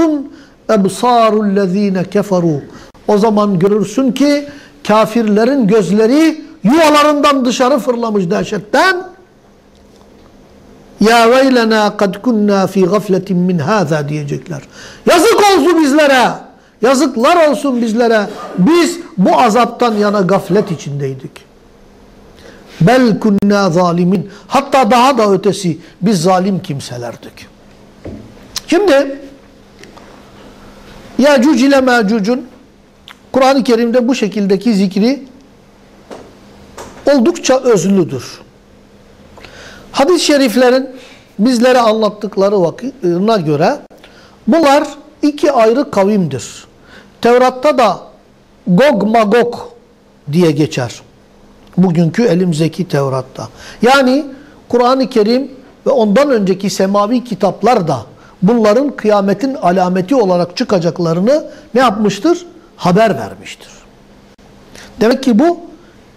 اَبْصَارُ الَّذ۪ينَ كَفَرُوا o zaman görürsün ki kafirlerin gözleri yuvalarından dışarı fırlamış dehşetten ya veylena kad kunna fi gafletin min hâzâ diyecekler. Yazık olsun bizlere. Yazıklar olsun bizlere. Biz bu azaptan yana gaflet içindeydik. Bel kunna zalimin. Hatta daha da ötesi biz zalim kimselerdik. Şimdi Ya'cuc ile Ma'cuc'un Kur'an-ı Kerim'de bu şekildeki zikri oldukça özlüdür. Hadis-i şeriflerin bizlere anlattıkları vakitine göre bunlar iki ayrı kavimdir. Tevrat'ta da Gog Magog diye geçer. Bugünkü elimizdeki Tevrat'ta. Yani Kur'an-ı Kerim ve ondan önceki semavi kitaplar da bunların kıyametin alameti olarak çıkacaklarını ne yapmıştır? Haber vermiştir. Demek ki bu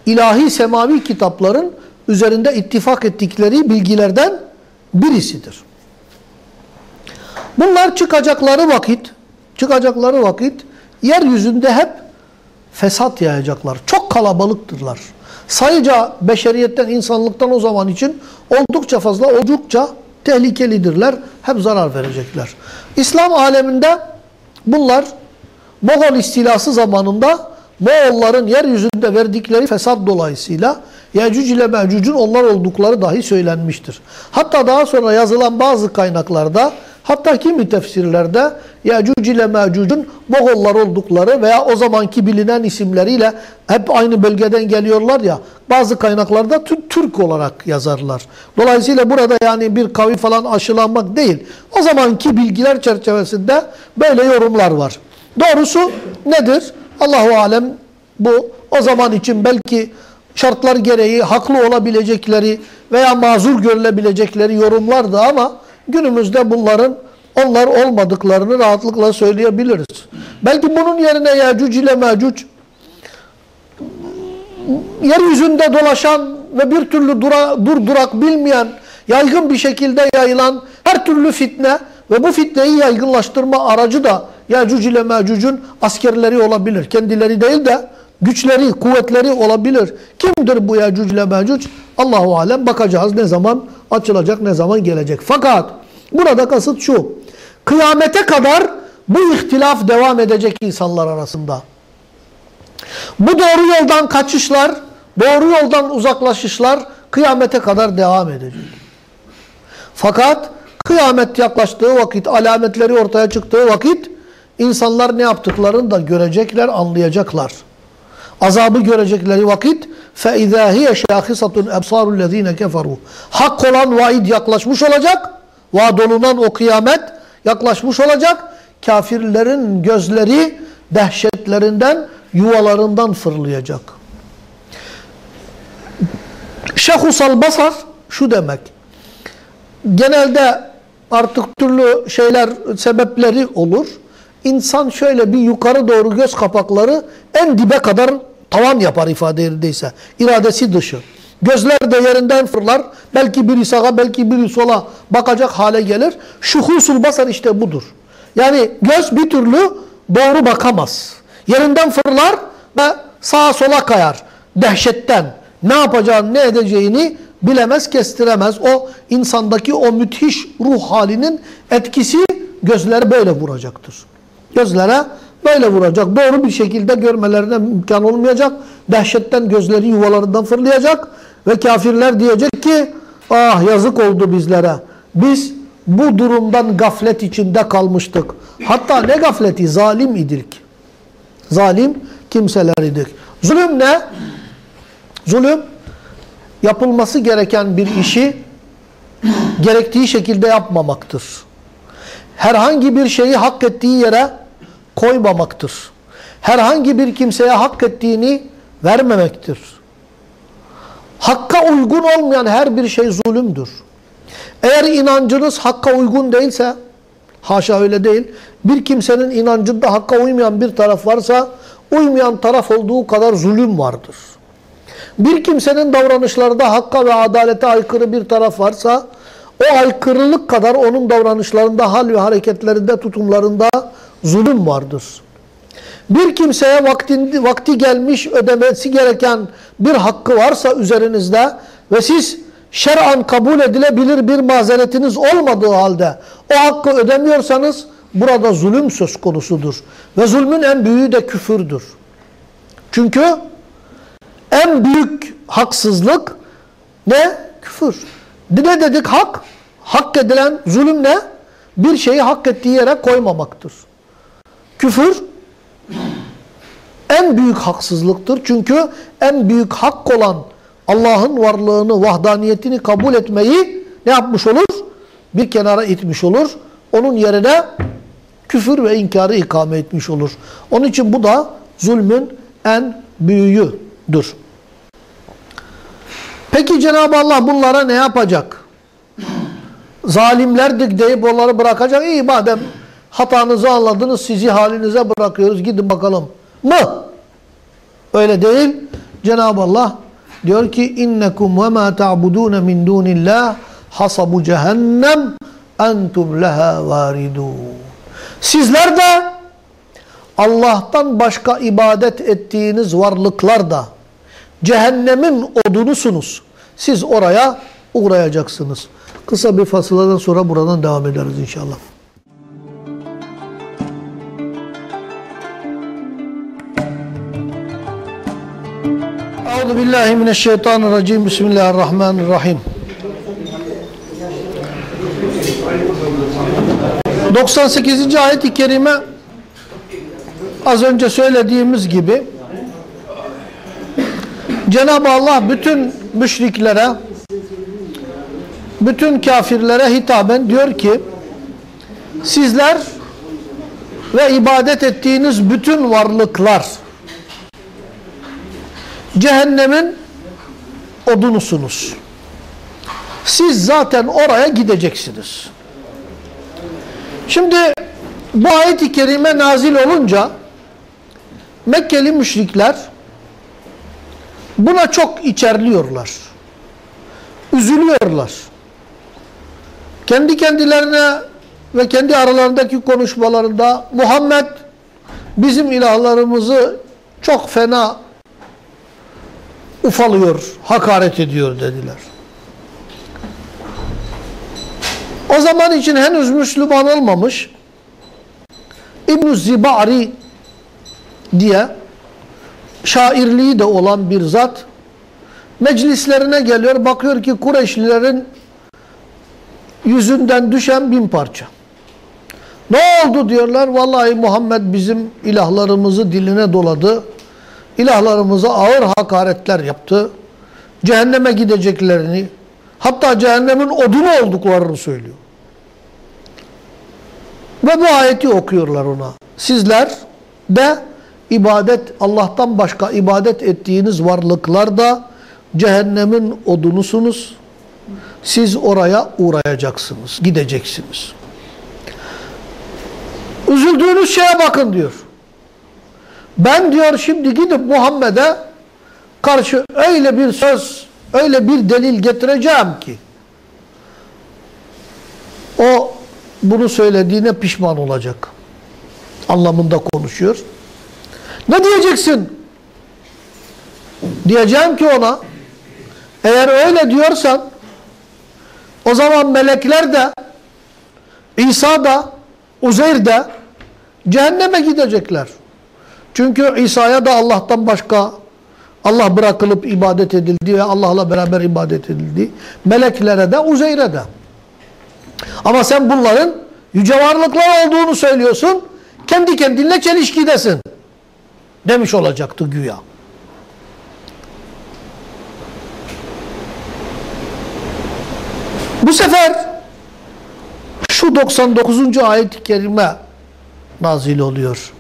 ilahi semavi kitapların üzerinde ittifak ettikleri bilgilerden birisidir. Bunlar çıkacakları vakit, çıkacakları vakit yeryüzünde hep fesat yayacaklar. Çok kalabalıktırlar. Sayıca beşeriyetten, insanlıktan o zaman için oldukça fazla, oldukça tehlikelidirler. Hep zarar verecekler. İslam aleminde bunlar Moğol istilası zamanında Moğolların yeryüzünde verdikleri fesat dolayısıyla Yecüc ile Mecüc'ün onlar oldukları dahi söylenmiştir. Hatta daha sonra yazılan bazı kaynaklarda hatta kimi tefsirlerde Yecüc ile Mecüc'ün Moğollar oldukları veya o zamanki bilinen isimleriyle hep aynı bölgeden geliyorlar ya bazı kaynaklarda Türk olarak yazarlar. Dolayısıyla burada yani bir kavim falan aşılanmak değil. O zamanki bilgiler çerçevesinde böyle yorumlar var. Doğrusu nedir? Allahu alem bu o zaman için belki şartlar gereği haklı olabilecekleri veya mazur görülebilecekleri yorumlardı ama günümüzde bunların onlar olmadıklarını rahatlıkla söyleyebiliriz. Belki bunun yerine Yecüc ile Mecüc yeryüzünde dolaşan ve bir türlü dura, dur durak bilmeyen, yaygın bir şekilde yayılan her türlü fitne ve bu fitneyi yaygınlaştırma aracı da Yecüc ile Mecüc'ün askerleri olabilir. Kendileri değil de güçleri, kuvvetleri olabilir. Kimdir bu Yecüc ile Mecüc? Allahu alem bakacağız ne zaman açılacak, ne zaman gelecek. Fakat burada kasıt şu. Kıyamete kadar bu ihtilaf devam edecek insanlar arasında. Bu doğru yoldan kaçışlar, doğru yoldan uzaklaşışlar kıyamete kadar devam edecek. Fakat kıyamet yaklaştığı vakit, alametleri ortaya çıktığı vakit insanlar ne yaptıklarını da görecekler, anlayacaklar. Azabı görecekleri vakit فَاِذَا هِيَ شَاخِصَةٌ اَبْصَارُ الَّذ۪ينَ كَفَرُوا Hak olan vaid yaklaşmış olacak. Vaad olunan o kıyamet yaklaşmış olacak. Kafirlerin gözleri dehşetlerinden, yuvalarından fırlayacak. Şehusal basar şu demek. Genelde artık türlü şeyler, sebepleri olur. İnsan şöyle bir yukarı doğru göz kapakları en dibe kadar tavan yapar ifade yerindeyse. İradesi dışı. Gözler de yerinden fırlar. Belki biri sağa belki biri sola bakacak hale gelir. Şuhusul basar işte budur. Yani göz bir türlü doğru bakamaz. Yerinden fırlar ve sağa sola kayar. Dehşetten ne yapacağını ne edeceğini bilemez kestiremez. O insandaki o müthiş ruh halinin etkisi gözleri böyle vuracaktır. Gözlere böyle vuracak. Doğru bir şekilde görmelerine imkan olmayacak. Dehşetten gözleri yuvalarından fırlayacak. Ve kafirler diyecek ki ah yazık oldu bizlere. Biz bu durumdan gaflet içinde kalmıştık. Hatta ne gafleti? Zalim idik. Zalim kimseler idik. Zulüm ne? Zulüm yapılması gereken bir işi gerektiği şekilde yapmamaktır. Herhangi bir şeyi hak ettiği yere koymamaktır. Herhangi bir kimseye hak ettiğini vermemektir. Hakka uygun olmayan her bir şey zulümdür. Eğer inancınız hakka uygun değilse, haşa öyle değil, bir kimsenin inancında hakka uymayan bir taraf varsa, uymayan taraf olduğu kadar zulüm vardır. Bir kimsenin davranışlarında hakka ve adalete aykırı bir taraf varsa, o aykırılık kadar onun davranışlarında, hal ve hareketlerinde, tutumlarında zulüm vardır. Bir kimseye vakti, vakti gelmiş ödemesi gereken bir hakkı varsa üzerinizde ve siz şer'an kabul edilebilir bir mazeretiniz olmadığı halde o hakkı ödemiyorsanız burada zulüm söz konusudur. Ve zulmün en büyüğü de küfürdür. Çünkü en büyük haksızlık ne? Küfür. Ne dedik hak? Hak edilen zulüm ne? Bir şeyi hak ettiği yere koymamaktır. Küfür en büyük haksızlıktır. Çünkü en büyük hak olan Allah'ın varlığını, vahdaniyetini kabul etmeyi ne yapmış olur? Bir kenara itmiş olur. Onun yerine küfür ve inkarı ikame etmiş olur. Onun için bu da zulmün en büyüğüdür. Peki Cenab-ı Allah bunlara ne yapacak? Zalimlerdik deyip onları bırakacak. İyi madem hatanızı anladınız sizi halinize bırakıyoruz gidin bakalım. Mı? Öyle değil. Cenab-ı Allah diyor ki innekum ve ma ta'budun min dunillah hasabu cehennem entum leha varidun. Sizler de Allah'tan başka ibadet ettiğiniz varlıklar da cehennemin odunusunuz. Siz oraya uğrayacaksınız. Kısa bir fasıladan sonra buradan devam ederiz inşallah. billahi mineşşeytanirracim. Bismillahirrahmanirrahim. 98. ayet-i kerime az önce söylediğimiz gibi Cenab-ı Allah bütün müşriklere bütün kafirlere hitaben diyor ki sizler ve ibadet ettiğiniz bütün varlıklar cehennemin odunusunuz. Siz zaten oraya gideceksiniz. Şimdi bu ayet-i kerime nazil olunca Mekkeli müşrikler buna çok içerliyorlar. Üzülüyorlar. Kendi kendilerine ve kendi aralarındaki konuşmalarında Muhammed bizim ilahlarımızı çok fena ufalıyor, hakaret ediyor dediler. O zaman için henüz Müslüman olmamış İbn-i Zibari diye şairliği de olan bir zat meclislerine geliyor bakıyor ki Kureyşlilerin yüzünden düşen bin parça. Ne oldu diyorlar. Vallahi Muhammed bizim ilahlarımızı diline doladı. İlahlarımıza ağır hakaretler yaptı. Cehenneme gideceklerini hatta cehennemin odunu olduklarını söylüyor. Ve bu ayeti okuyorlar ona. Sizler de ibadet Allah'tan başka ibadet ettiğiniz varlıklar da cehennemin odunusunuz. Siz oraya uğrayacaksınız, gideceksiniz. Üzüldüğünüz şeye bakın diyor. Ben diyor şimdi gidip Muhammed'e karşı öyle bir söz, öyle bir delil getireceğim ki o bunu söylediğine pişman olacak. Anlamında konuşuyor. Ne diyeceksin? Diyeceğim ki ona eğer öyle diyorsan o zaman melekler de İsa da Uzeyr de cehenneme gidecekler. Çünkü İsa'ya da Allah'tan başka Allah bırakılıp ibadet edildi ve Allah'la beraber ibadet edildi. Meleklere de Uzeyr'e de. Ama sen bunların yüce varlıklar olduğunu söylüyorsun. Kendi kendinle çelişkidesin Demiş olacaktı güya. Bu sefer şu 99. ayet-i kerime nazil oluyor.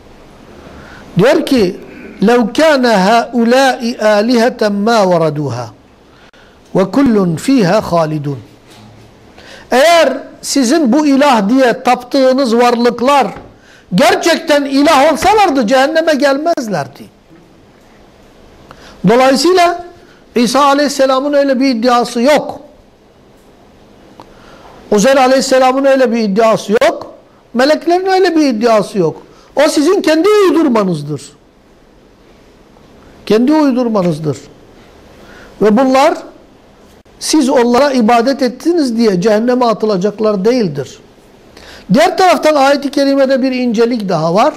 Diyor ki لَوْ كَانَ هَؤُلَاءِ آلِهَةً مَا وَرَدُوهَا وَكُلٌّ ف۪يهَا خَالِدٌ Eğer sizin bu ilah diye taptığınız varlıklar gerçekten ilah olsalardı cehenneme gelmezlerdi. Dolayısıyla İsa Aleyhisselam'ın öyle bir iddiası yok. Uzer Aleyhisselam'ın öyle bir iddiası yok. Meleklerin öyle bir iddiası yok. O sizin kendi uydurmanızdır. Kendi uydurmanızdır. Ve bunlar siz onlara ibadet ettiniz diye cehenneme atılacaklar değildir. Diğer taraftan ayet-i kerimede bir incelik daha var.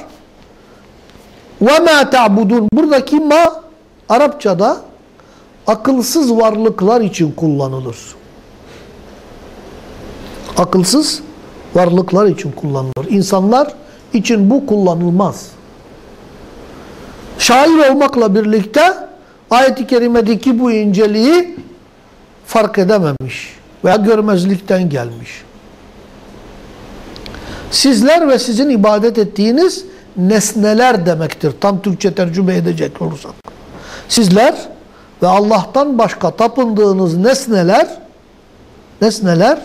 وَمَا تَعْبُدُونَ Buradaki ma Arapçada akılsız varlıklar için kullanılır. Akılsız varlıklar için kullanılır. İnsanlar için bu kullanılmaz. Şair olmakla birlikte ayet-i kerimedeki bu inceliği fark edememiş veya görmezlikten gelmiş. Sizler ve sizin ibadet ettiğiniz nesneler demektir. Tam Türkçe tercüme edecek olursak. Sizler ve Allah'tan başka tapındığınız nesneler nesneler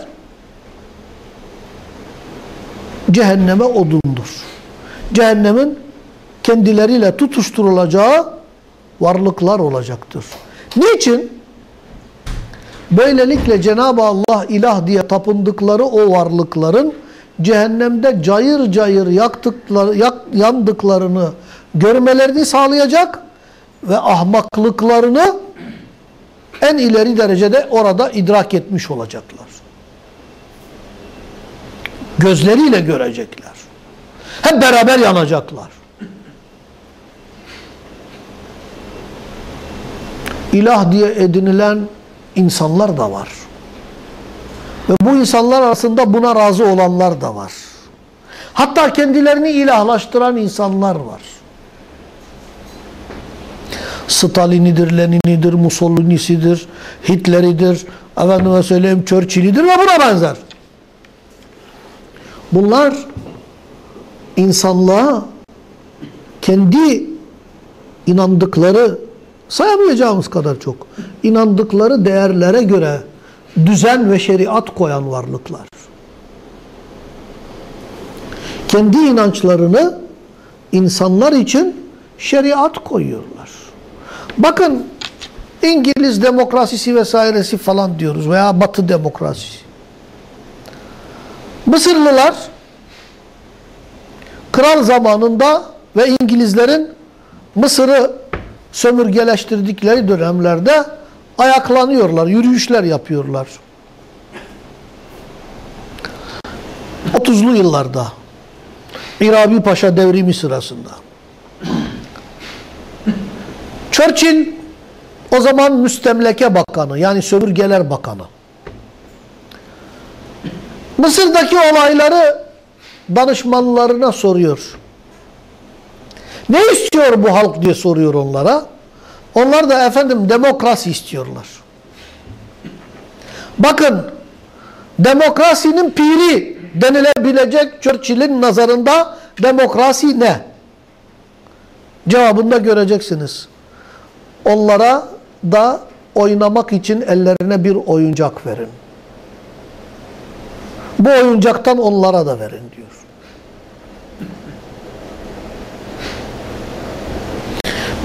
cehenneme odundur. Cehennemin kendileriyle tutuşturulacağı varlıklar olacaktır. Niçin? Böylelikle Cenab-ı Allah ilah diye tapındıkları o varlıkların cehennemde cayır cayır yaktıkları, yak, yandıklarını görmelerini sağlayacak ve ahmaklıklarını en ileri derecede orada idrak etmiş olacaklar. Gözleriyle görecekler. Hep beraber yanacaklar. ilah diye edinilen insanlar da var. Ve bu insanlar arasında buna razı olanlar da var. Hatta kendilerini ilahlaştıran insanlar var. Stalin'idir, Lenin'idir, Mussolini'sidir, Hitler'idir, efendime söyleyeyim Churchill'idir ve buna benzer. Bunlar insanlığa kendi inandıkları sayamayacağımız kadar çok inandıkları değerlere göre düzen ve şeriat koyan varlıklar. Kendi inançlarını insanlar için şeriat koyuyorlar. Bakın İngiliz demokrasisi vesairesi falan diyoruz veya Batı demokrasisi. Mısırlılar kral zamanında ve İngilizlerin Mısır'ı sömürgeleştirdikleri dönemlerde ayaklanıyorlar, yürüyüşler yapıyorlar. 30'lu yıllarda İrabi Paşa devrimi sırasında. Churchill o zaman müstemleke bakanı yani sömürgeler bakanı. Mısır'daki olayları danışmanlarına soruyor. Ne istiyor bu halk diye soruyor onlara. Onlar da efendim demokrasi istiyorlar. Bakın demokrasinin piri denilebilecek Churchill'in nazarında demokrasi ne? Cevabında göreceksiniz. Onlara da oynamak için ellerine bir oyuncak verin. Bu oyuncaktan onlara da verin diyor.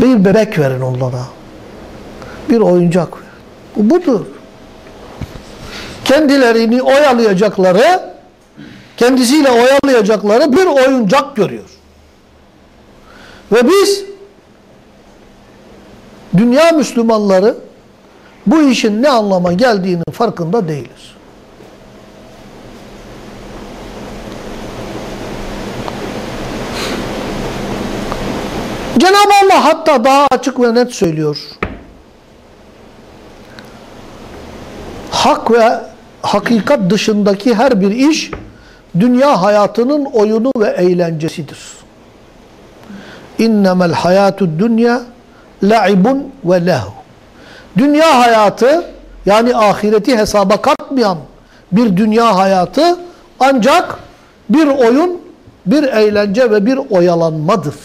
Bir bebek verin onlara. Bir oyuncak verin. Bu budur. Kendilerini oyalayacakları, kendisiyle oyalayacakları bir oyuncak görüyor. Ve biz dünya Müslümanları bu işin ne anlama geldiğinin farkında değiliz. Cenab-ı Allah hatta daha açık ve net söylüyor. Hak ve hakikat dışındaki her bir iş dünya hayatının oyunu ve eğlencesidir. İnnemel hayatud dünya la'ibun ve lehu. Dünya hayatı yani ahireti hesaba katmayan bir dünya hayatı ancak bir oyun, bir eğlence ve bir oyalanmadır.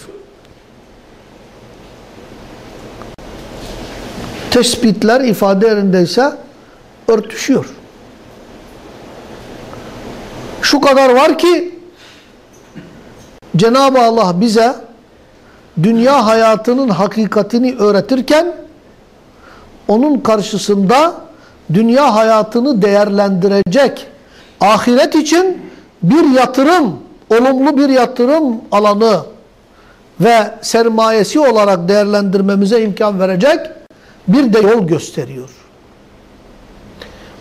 Tespitler ifade yerindeyse örtüşüyor. Şu kadar var ki Cenab-ı Allah bize dünya hayatının hakikatini öğretirken onun karşısında dünya hayatını değerlendirecek ahiret için bir yatırım, olumlu bir yatırım alanı ve sermayesi olarak değerlendirmemize imkan verecek bir de yol gösteriyor.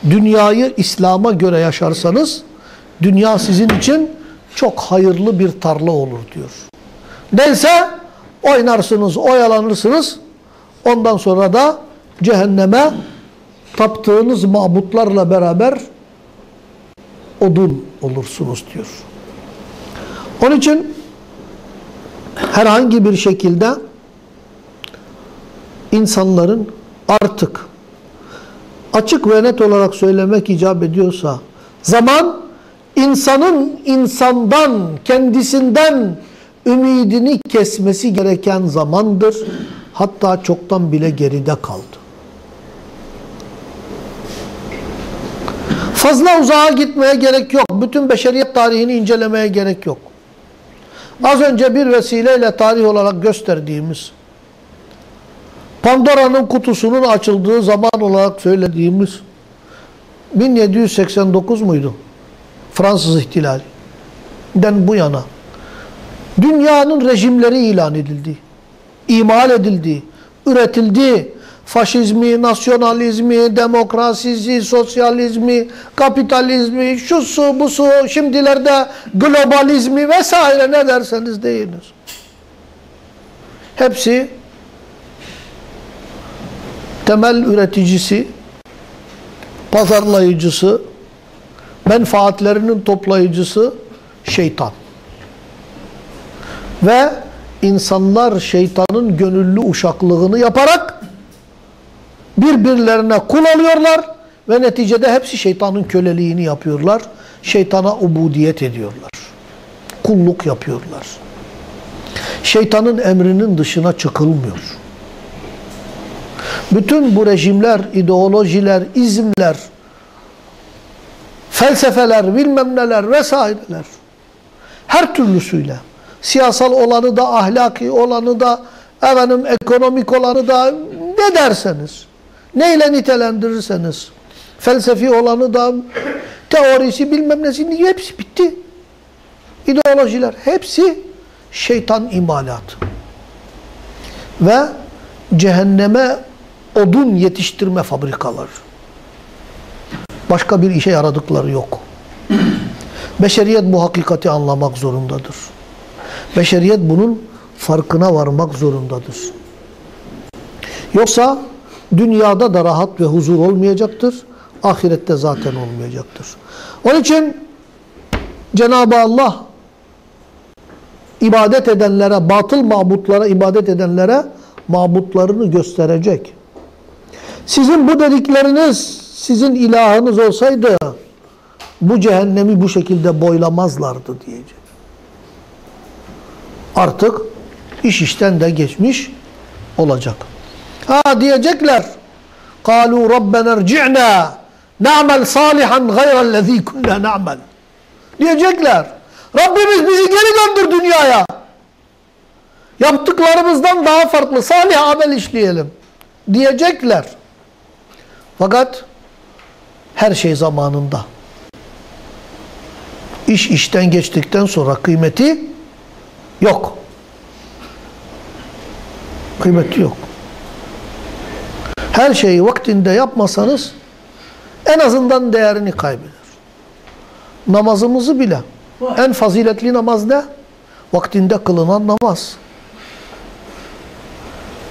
Dünyayı İslam'a göre yaşarsanız dünya sizin için çok hayırlı bir tarla olur diyor. Neyse oynarsınız, oyalanırsınız. Ondan sonra da cehenneme taptığınız mabutlarla beraber odun olursunuz diyor. Onun için herhangi bir şekilde insanların artık açık ve net olarak söylemek icap ediyorsa zaman insanın insandan kendisinden ümidini kesmesi gereken zamandır. Hatta çoktan bile geride kaldı. Fazla uzağa gitmeye gerek yok. Bütün beşeriyet tarihini incelemeye gerek yok. Az önce bir vesileyle tarih olarak gösterdiğimiz Pandora'nın kutusunun açıldığı zaman olarak söylediğimiz 1789 muydu? Fransız ihtilali. Den bu yana. Dünyanın rejimleri ilan edildi. İmal edildi. Üretildi. Faşizmi, nasyonalizmi, demokrasisi, sosyalizmi, kapitalizmi, şusu, busu, şimdilerde globalizmi vesaire ne derseniz deyiniz. Hepsi temel üreticisi, pazarlayıcısı, menfaatlerinin toplayıcısı şeytan. Ve insanlar şeytanın gönüllü uşaklığını yaparak birbirlerine kul oluyorlar ve neticede hepsi şeytanın köleliğini yapıyorlar. Şeytana ubudiyet ediyorlar. Kulluk yapıyorlar. Şeytanın emrinin dışına çıkılmıyor. Bütün bu rejimler, ideolojiler, izimler, felsefeler, bilmem neler vesaireler her türlüsüyle siyasal olanı da, ahlaki olanı da, efendim ekonomik olanı da ne derseniz, neyle nitelendirirseniz, felsefi olanı da, teorisi bilmem nesi, hepsi bitti. İdeolojiler, hepsi şeytan imalatı. Ve cehenneme odun yetiştirme fabrikaları. Başka bir işe yaradıkları yok. Beşeriyet bu hakikati anlamak zorundadır. Beşeriyet bunun farkına varmak zorundadır. Yoksa dünyada da rahat ve huzur olmayacaktır. Ahirette zaten olmayacaktır. Onun için Cenab-ı Allah ibadet edenlere, batıl mabutlara ibadet edenlere mabutlarını gösterecek. Sizin bu dedikleriniz sizin ilahınız olsaydı bu cehennemi bu şekilde boylamazlardı diyecek. Artık iş işten de geçmiş olacak. Ha diyecekler. قالوا ربنا ارجعنا نعمل صالحا غير الذي كنا نعمل. Diyecekler. Rabbimiz bizi geri döndür dünyaya. Yaptıklarımızdan daha farklı salih amel işleyelim. Diyecekler. Fakat her şey zamanında. İş işten geçtikten sonra kıymeti yok. Kıymeti yok. Her şeyi vaktinde yapmasanız en azından değerini kaybeder. Namazımızı bile en faziletli namaz ne? Vaktinde kılınan namaz.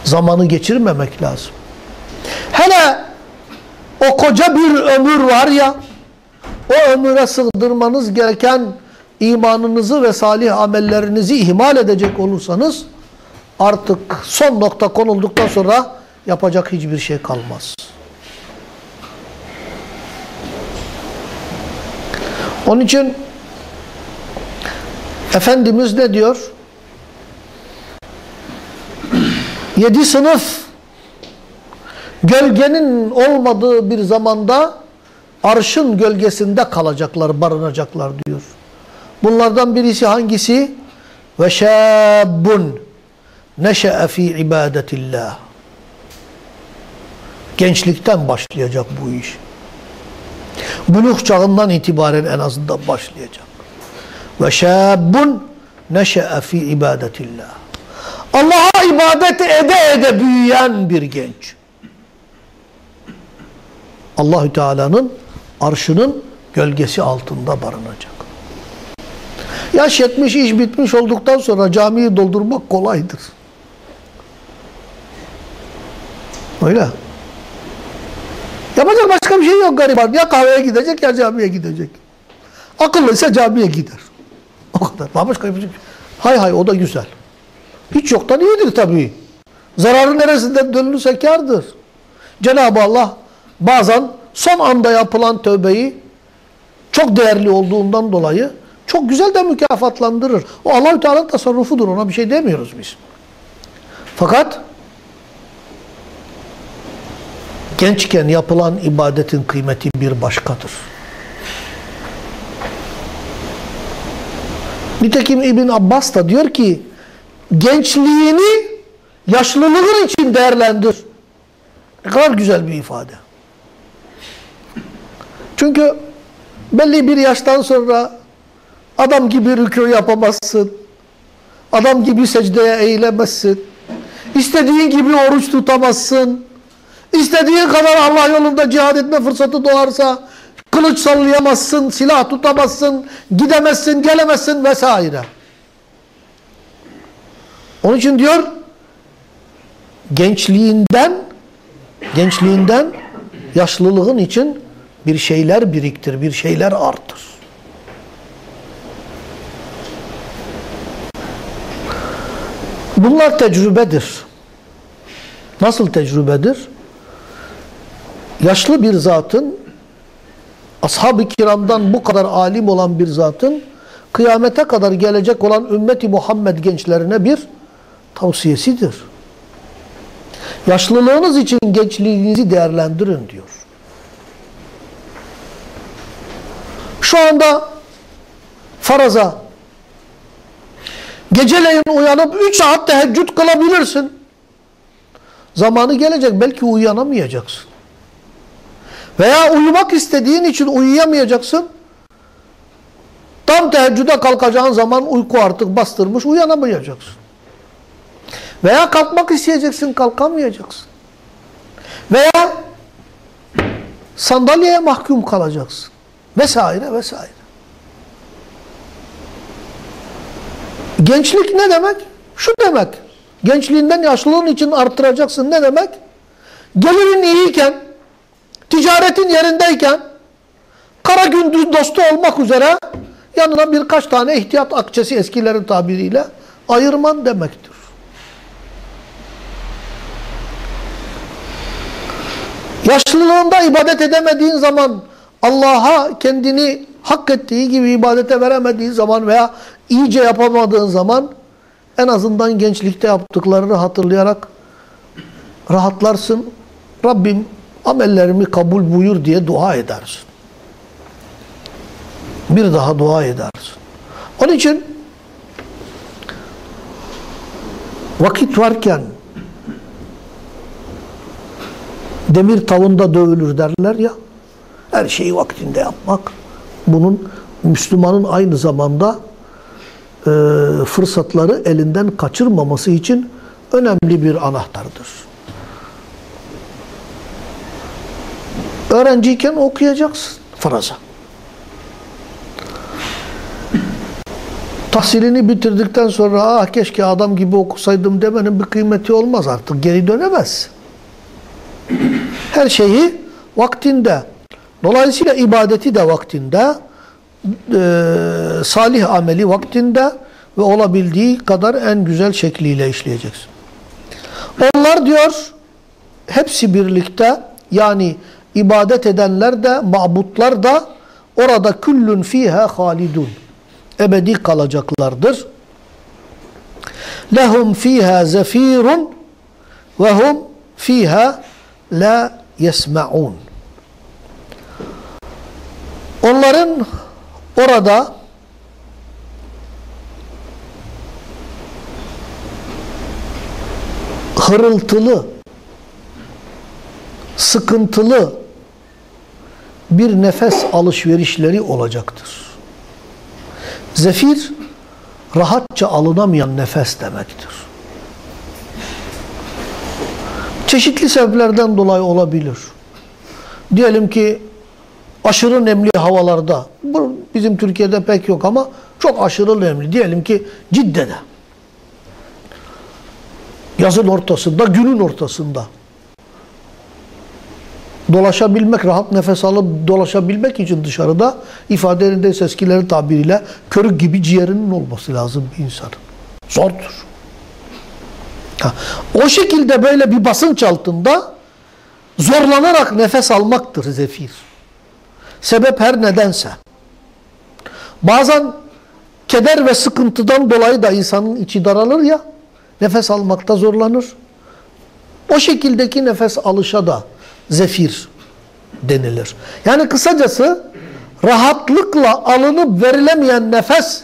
Zamanı geçirmemek lazım. Hele o koca bir ömür var ya, o ömüre sığdırmanız gereken imanınızı ve salih amellerinizi ihmal edecek olursanız artık son nokta konulduktan sonra yapacak hiçbir şey kalmaz. Onun için Efendimiz ne diyor? Yedi sınıf gölgenin olmadığı bir zamanda arşın gölgesinde kalacaklar, barınacaklar diyor. Bunlardan birisi hangisi? Ve şâbbun neşe'e fî ibadetillah. Gençlikten başlayacak bu iş. Buluğ çağından itibaren en azından başlayacak. Ve şâbbun neşe'e fî ibadetillah. Allah'a ibadet ede ede büyüyen bir genç. Allahü Teala'nın arşının gölgesi altında barınacak. Yaş yetmiş, iş bitmiş olduktan sonra camiyi doldurmak kolaydır. Öyle. Yapacak başka bir şey yok gariban. Ya kahveye gidecek ya camiye gidecek. Akıllıysa camiye gider. O kadar. Başka bir şey. Hay hay o da güzel. Hiç yoktan iyidir tabii. Zararı neresinden dönülürse kardır. Cenab-ı Allah bazen son anda yapılan tövbeyi çok değerli olduğundan dolayı çok güzel de mükafatlandırır. O Allahü Teala'nın tasarrufudur. Ona bir şey demiyoruz biz. Fakat gençken yapılan ibadetin kıymeti bir başkadır. Nitekim İbn Abbas da diyor ki gençliğini yaşlılığın için değerlendir. Ne kadar güzel bir ifade. Çünkü belli bir yaştan sonra adam gibi rükû yapamazsın. Adam gibi secdeye eğilemezsin. İstediğin gibi oruç tutamazsın. İstediğin kadar Allah yolunda cihad etme fırsatı doğarsa kılıç sallayamazsın, silah tutamazsın, gidemezsin, gelemezsin vesaire. Onun için diyor gençliğinden gençliğinden yaşlılığın için bir şeyler biriktir, bir şeyler artır. Bunlar tecrübedir. Nasıl tecrübedir? Yaşlı bir zatın, ashab-ı kiramdan bu kadar alim olan bir zatın, kıyamete kadar gelecek olan ümmeti Muhammed gençlerine bir tavsiyesidir. Yaşlılığınız için gençliğinizi değerlendirin diyor. Şu anda faraza geceleyin uyanıp 3 saat teheccüd kılabilirsin. Zamanı gelecek belki uyanamayacaksın. Veya uyumak istediğin için uyuyamayacaksın. Tam teheccüde kalkacağın zaman uyku artık bastırmış uyanamayacaksın. Veya kalkmak isteyeceksin kalkamayacaksın. Veya sandalyeye mahkum kalacaksın. Vesaire vesaire. Gençlik ne demek? Şu demek. Gençliğinden yaşlılığın için arttıracaksın. Ne demek? Gelirin iyiyken, ticaretin yerindeyken, kara gündüz dostu olmak üzere yanına birkaç tane ihtiyat akçesi eskilerin tabiriyle ayırman demektir. Yaşlılığında ibadet edemediğin zaman Allah'a kendini hak ettiği gibi ibadete veremediğin zaman veya iyice yapamadığın zaman en azından gençlikte yaptıklarını hatırlayarak rahatlarsın. Rabbim amellerimi kabul buyur diye dua edersin. Bir daha dua edersin. Onun için vakit varken demir tavında dövülür derler ya. Her şeyi vaktinde yapmak. Bunun Müslümanın aynı zamanda e, fırsatları elinden kaçırmaması için önemli bir anahtardır. Öğrenciyken okuyacaksın faraza. Tahsilini bitirdikten sonra ah keşke adam gibi okusaydım demenin bir kıymeti olmaz artık. Geri dönemez. Her şeyi vaktinde. Dolayısıyla ibadeti de vaktinde, e, salih ameli vaktinde ve olabildiği kadar en güzel şekliyle işleyeceksin. Onlar diyor, hepsi birlikte yani ibadet edenler de, mabutlar da orada küllün fiha halidun. Ebedi kalacaklardır. Lehum fiha zefirun ve hum fiha la yesma'un. Onların orada hırıltılı, sıkıntılı bir nefes alışverişleri olacaktır. Zefir, rahatça alınamayan nefes demektir. Çeşitli sebeplerden dolayı olabilir. Diyelim ki aşırı nemli havalarda, bu bizim Türkiye'de pek yok ama çok aşırı nemli. Diyelim ki Cidde'de. Yazın ortasında, günün ortasında. Dolaşabilmek, rahat nefes alıp dolaşabilmek için dışarıda ifadelerinde eskilerin tabiriyle körük gibi ciğerinin olması lazım bir insanın. Zordur. Ha, o şekilde böyle bir basınç altında zorlanarak nefes almaktır zefir. Sebep her nedense. Bazen keder ve sıkıntıdan dolayı da insanın içi daralır ya, nefes almakta zorlanır. O şekildeki nefes alışa da zefir denilir. Yani kısacası rahatlıkla alınıp verilemeyen nefes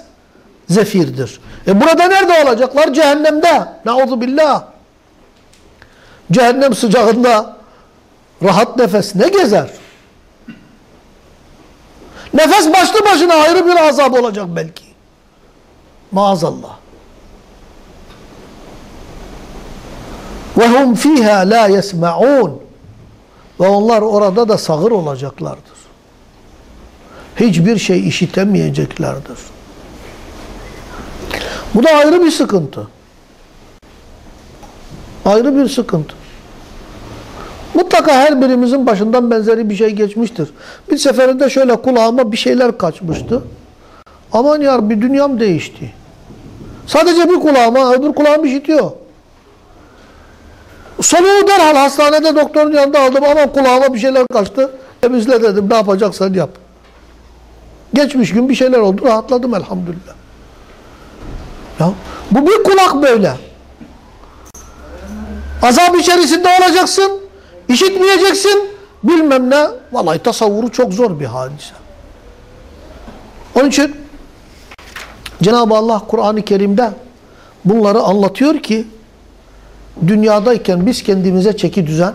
zefirdir. E burada nerede olacaklar? Cehennemde. Nauzu billah. Cehennem sıcağında rahat nefes ne gezer? Nefes başlı başına ayrı bir azap olacak belki. Maazallah. Ve hum fiha la. Ve onlar orada da sağır olacaklardır. Hiçbir şey işitemeyeceklerdir. Bu da ayrı bir sıkıntı. Ayrı bir sıkıntı. Mutlaka her birimizin başından benzeri bir şey geçmiştir. Bir seferinde şöyle kulağıma bir şeyler kaçmıştı. Aman yar bir dünyam değişti. Sadece bir kulağıma, öbür kulağım işitiyor. Soluğu derhal hastanede doktorun yanında aldım ama kulağıma bir şeyler kaçtı. Temizle dedim ne yapacaksan yap. Geçmiş gün bir şeyler oldu rahatladım elhamdülillah. Ya, bu bir kulak böyle. Azap içerisinde olacaksın, işitmeyeceksin, bilmem ne. Vallahi tasavvuru çok zor bir hadise. Onun için Cenab-ı Allah Kur'an-ı Kerim'de bunları anlatıyor ki dünyadayken biz kendimize çeki düzen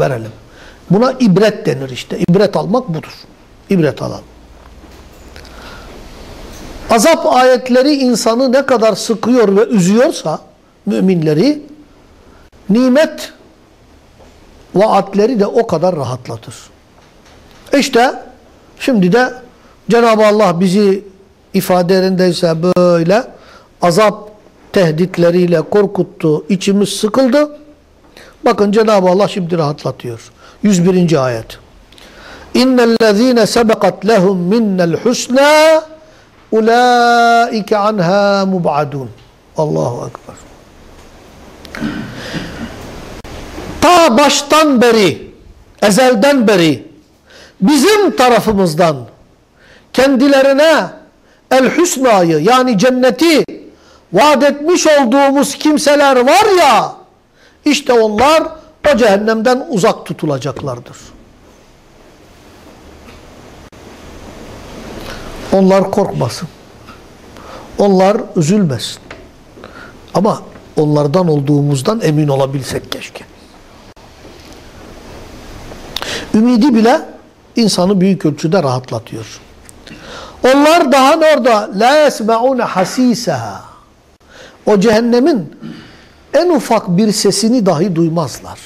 verelim. Buna ibret denir işte. İbret almak budur. İbret alalım. Azap ayetleri insanı ne kadar sıkıyor ve üzüyorsa müminleri nimet vaatleri de o kadar rahatlatır. İşte şimdi de Cenab-ı Allah bizi ifadelerindeyse böyle azap tehditleriyle korkuttu, içimiz sıkıldı. Bakın Cenab-ı Allah şimdi rahatlatıyor. 101. ayet. İnnellezîne sebekat lehum minnel husnâ ulaike anha mub'adun. Allahu Ekber. Ta baştan beri, ezelden beri bizim tarafımızdan kendilerine el husnayı yani cenneti vaat etmiş olduğumuz kimseler var ya işte onlar o cehennemden uzak tutulacaklardır. Onlar korkmasın. Onlar üzülmesin. Ama onlardan olduğumuzdan emin olabilsek keşke. Ümidi bile insanı büyük ölçüde rahatlatıyor. Onlar daha orada la yesme'une hasisaha. O cehennemin en ufak bir sesini dahi duymazlar.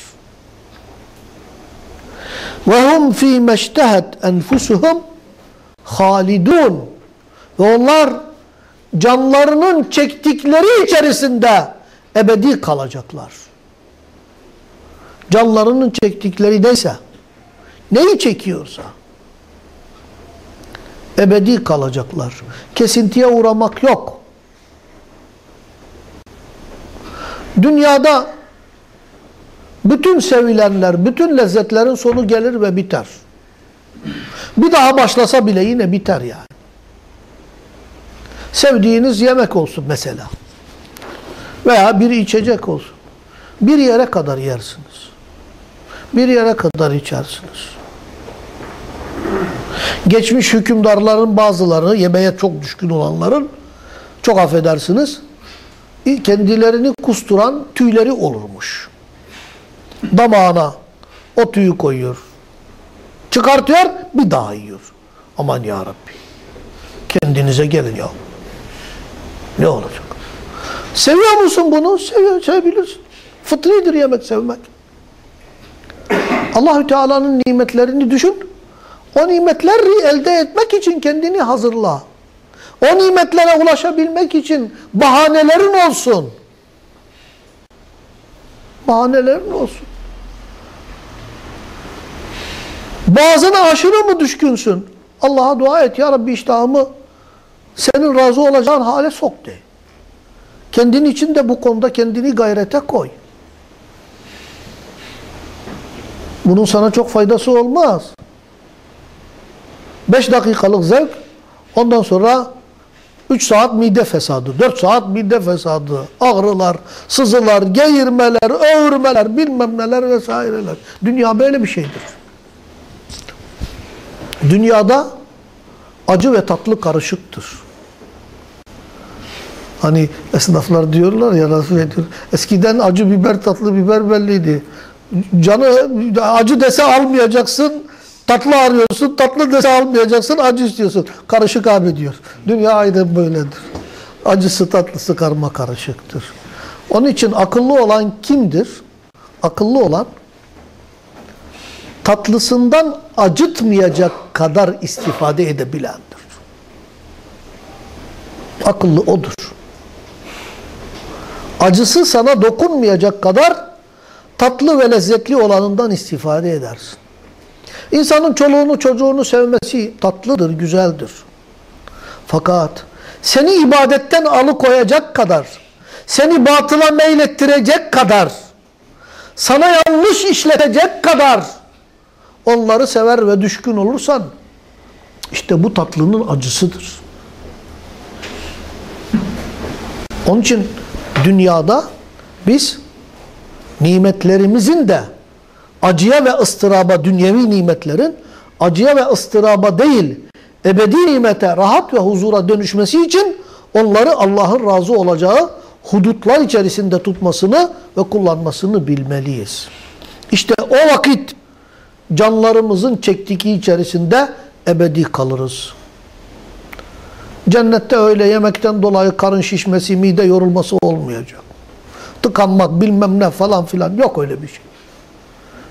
Ve hum fî meştehet enfusuhum halidun. Ve onlar canlarının çektikleri içerisinde ebedi kalacaklar. Canlarının çektikleri neyse, neyi çekiyorsa ebedi kalacaklar. Kesintiye uğramak yok. Dünyada bütün sevilenler, bütün lezzetlerin sonu gelir ve biter. Bir daha başlasa bile yine biter yani. Sevdiğiniz yemek olsun mesela. Veya bir içecek olsun. Bir yere kadar yersiniz. Bir yere kadar içersiniz. Geçmiş hükümdarların bazıları, yemeğe çok düşkün olanların, çok affedersiniz, kendilerini kusturan tüyleri olurmuş. Damağına o tüyü koyuyor. Çıkartıyor, bir daha yiyor. Aman ya Rabbi. Kendinize gelin ya. Ne olacak? Seviyor musun bunu? Seviyor, sevebilirsin. Fıtridir yemek sevmek. Allahü Teala'nın nimetlerini düşün. O nimetleri elde etmek için kendini hazırla. O nimetlere ulaşabilmek için bahanelerin olsun. Bahanelerin olsun. Boğazına aşırı mı düşkünsün? Allah'a dua et. Ya Rabbi iştahımı senin razı olacağın hale sok de. Kendin için de bu konuda kendini gayrete koy. Bunun sana çok faydası olmaz. Beş dakikalık zevk ondan sonra üç saat mide fesadı, dört saat mide fesadı, ağrılar, sızılar, geğirmeler, öğürmeler, bilmem neler vesaireler. Dünya böyle bir şeydir. Dünyada acı ve tatlı karışıktır. Hani esnaflar diyorlar ya nasıl ediyor. Eskiden acı biber tatlı biber belliydi. Canı acı dese almayacaksın. Tatlı arıyorsun. Tatlı dese almayacaksın. Acı istiyorsun. Karışık abi diyor. Dünya aynen böyledir. Acısı tatlısı karma karışıktır. Onun için akıllı olan kimdir? Akıllı olan tatlısından acıtmayacak kadar istifade edebilendir. Akıllı odur. Acısı sana dokunmayacak kadar tatlı ve lezzetli olanından istifade edersin. İnsanın çoluğunu çocuğunu sevmesi tatlıdır, güzeldir. Fakat seni ibadetten alıkoyacak kadar, seni batıla meylettirecek kadar, sana yanlış işletecek kadar onları sever ve düşkün olursan, işte bu tatlının acısıdır. Onun için dünyada biz nimetlerimizin de acıya ve ıstıraba, dünyevi nimetlerin acıya ve ıstıraba değil, ebedi nimete, rahat ve huzura dönüşmesi için onları Allah'ın razı olacağı hudutlar içerisinde tutmasını ve kullanmasını bilmeliyiz. İşte o vakit canlarımızın çektiği içerisinde ebedi kalırız. Cennette öyle yemekten dolayı karın şişmesi, mide yorulması olmayacak. Tıkanmak bilmem ne falan filan yok öyle bir şey.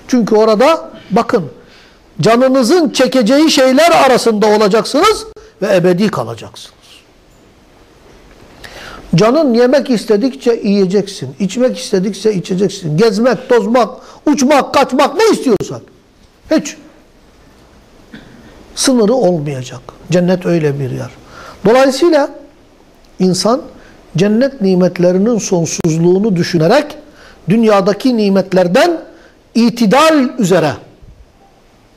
Çünkü orada bakın canınızın çekeceği şeyler arasında olacaksınız ve ebedi kalacaksınız. Canın yemek istedikçe yiyeceksin, içmek istedikçe içeceksin, gezmek, tozmak, uçmak, kaçmak ne istiyorsan. Hiç. Sınırı olmayacak. Cennet öyle bir yer. Dolayısıyla insan cennet nimetlerinin sonsuzluğunu düşünerek dünyadaki nimetlerden itidal üzere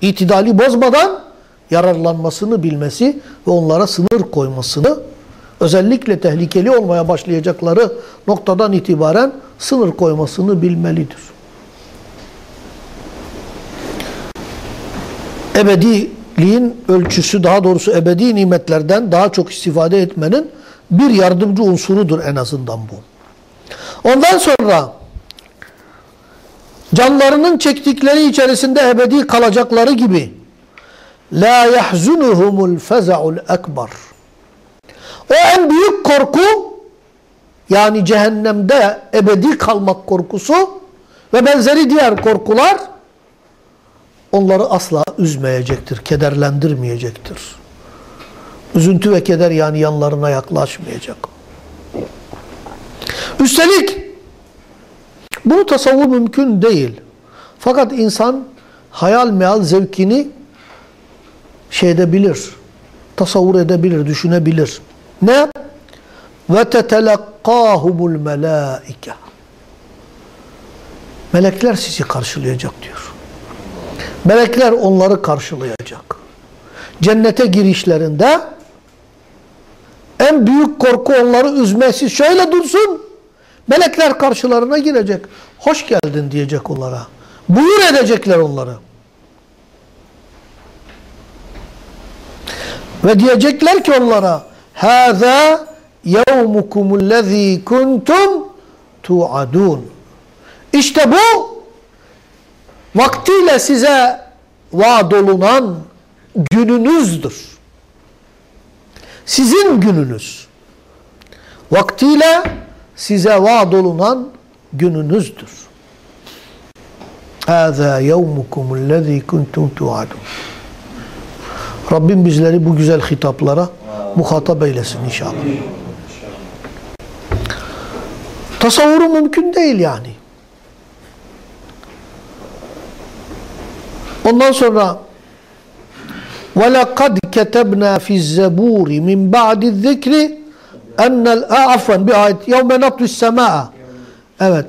itidali bozmadan yararlanmasını bilmesi ve onlara sınır koymasını özellikle tehlikeli olmaya başlayacakları noktadan itibaren sınır koymasını bilmelidir. Ebediliğin ölçüsü daha doğrusu ebedi nimetlerden daha çok istifade etmenin bir yardımcı unsurudur en azından bu. Ondan sonra canlarının çektikleri içerisinde ebedi kalacakları gibi la yahzunuhumul feza'ul ekber o en büyük korku yani cehennemde ebedi kalmak korkusu ve benzeri diğer korkular onları asla üzmeyecektir, kederlendirmeyecektir. Üzüntü ve keder yani yanlarına yaklaşmayacak. Üstelik bunu tasavvur mümkün değil. Fakat insan hayal meal zevkini şey edebilir, tasavvur edebilir, düşünebilir. Ne? Ve tetelekkâhumul melâike. Melekler sizi karşılayacak diyor. Melekler onları karşılayacak. Cennete girişlerinde en büyük korku onları üzmesi şöyle dursun. Melekler karşılarına girecek. Hoş geldin diyecek onlara. Buyur edecekler onları. Ve diyecekler ki onlara هَذَا يَوْمُكُمُ الَّذ۪ي كُنْتُمْ تُعَدُونَ İşte bu vaktiyle size vaad olunan gününüzdür. Sizin gününüz. Vaktiyle size vaad olunan gününüzdür. هَذَا يَوْمُكُمُ الَّذ۪ي كُنْتُمْ تُعَدُونَ Rabbim bizleri bu güzel hitaplara muhatap eylesin inşallah. Tasavvuru mümkün değil yani. Ondan sonra وَلَقَدْ كَتَبْنَا فِي الزَّبُورِ مِنْ بَعْدِ الذِّكْرِ Ennel, afvan bir ayet. Yevme natlis sema'a. Evet.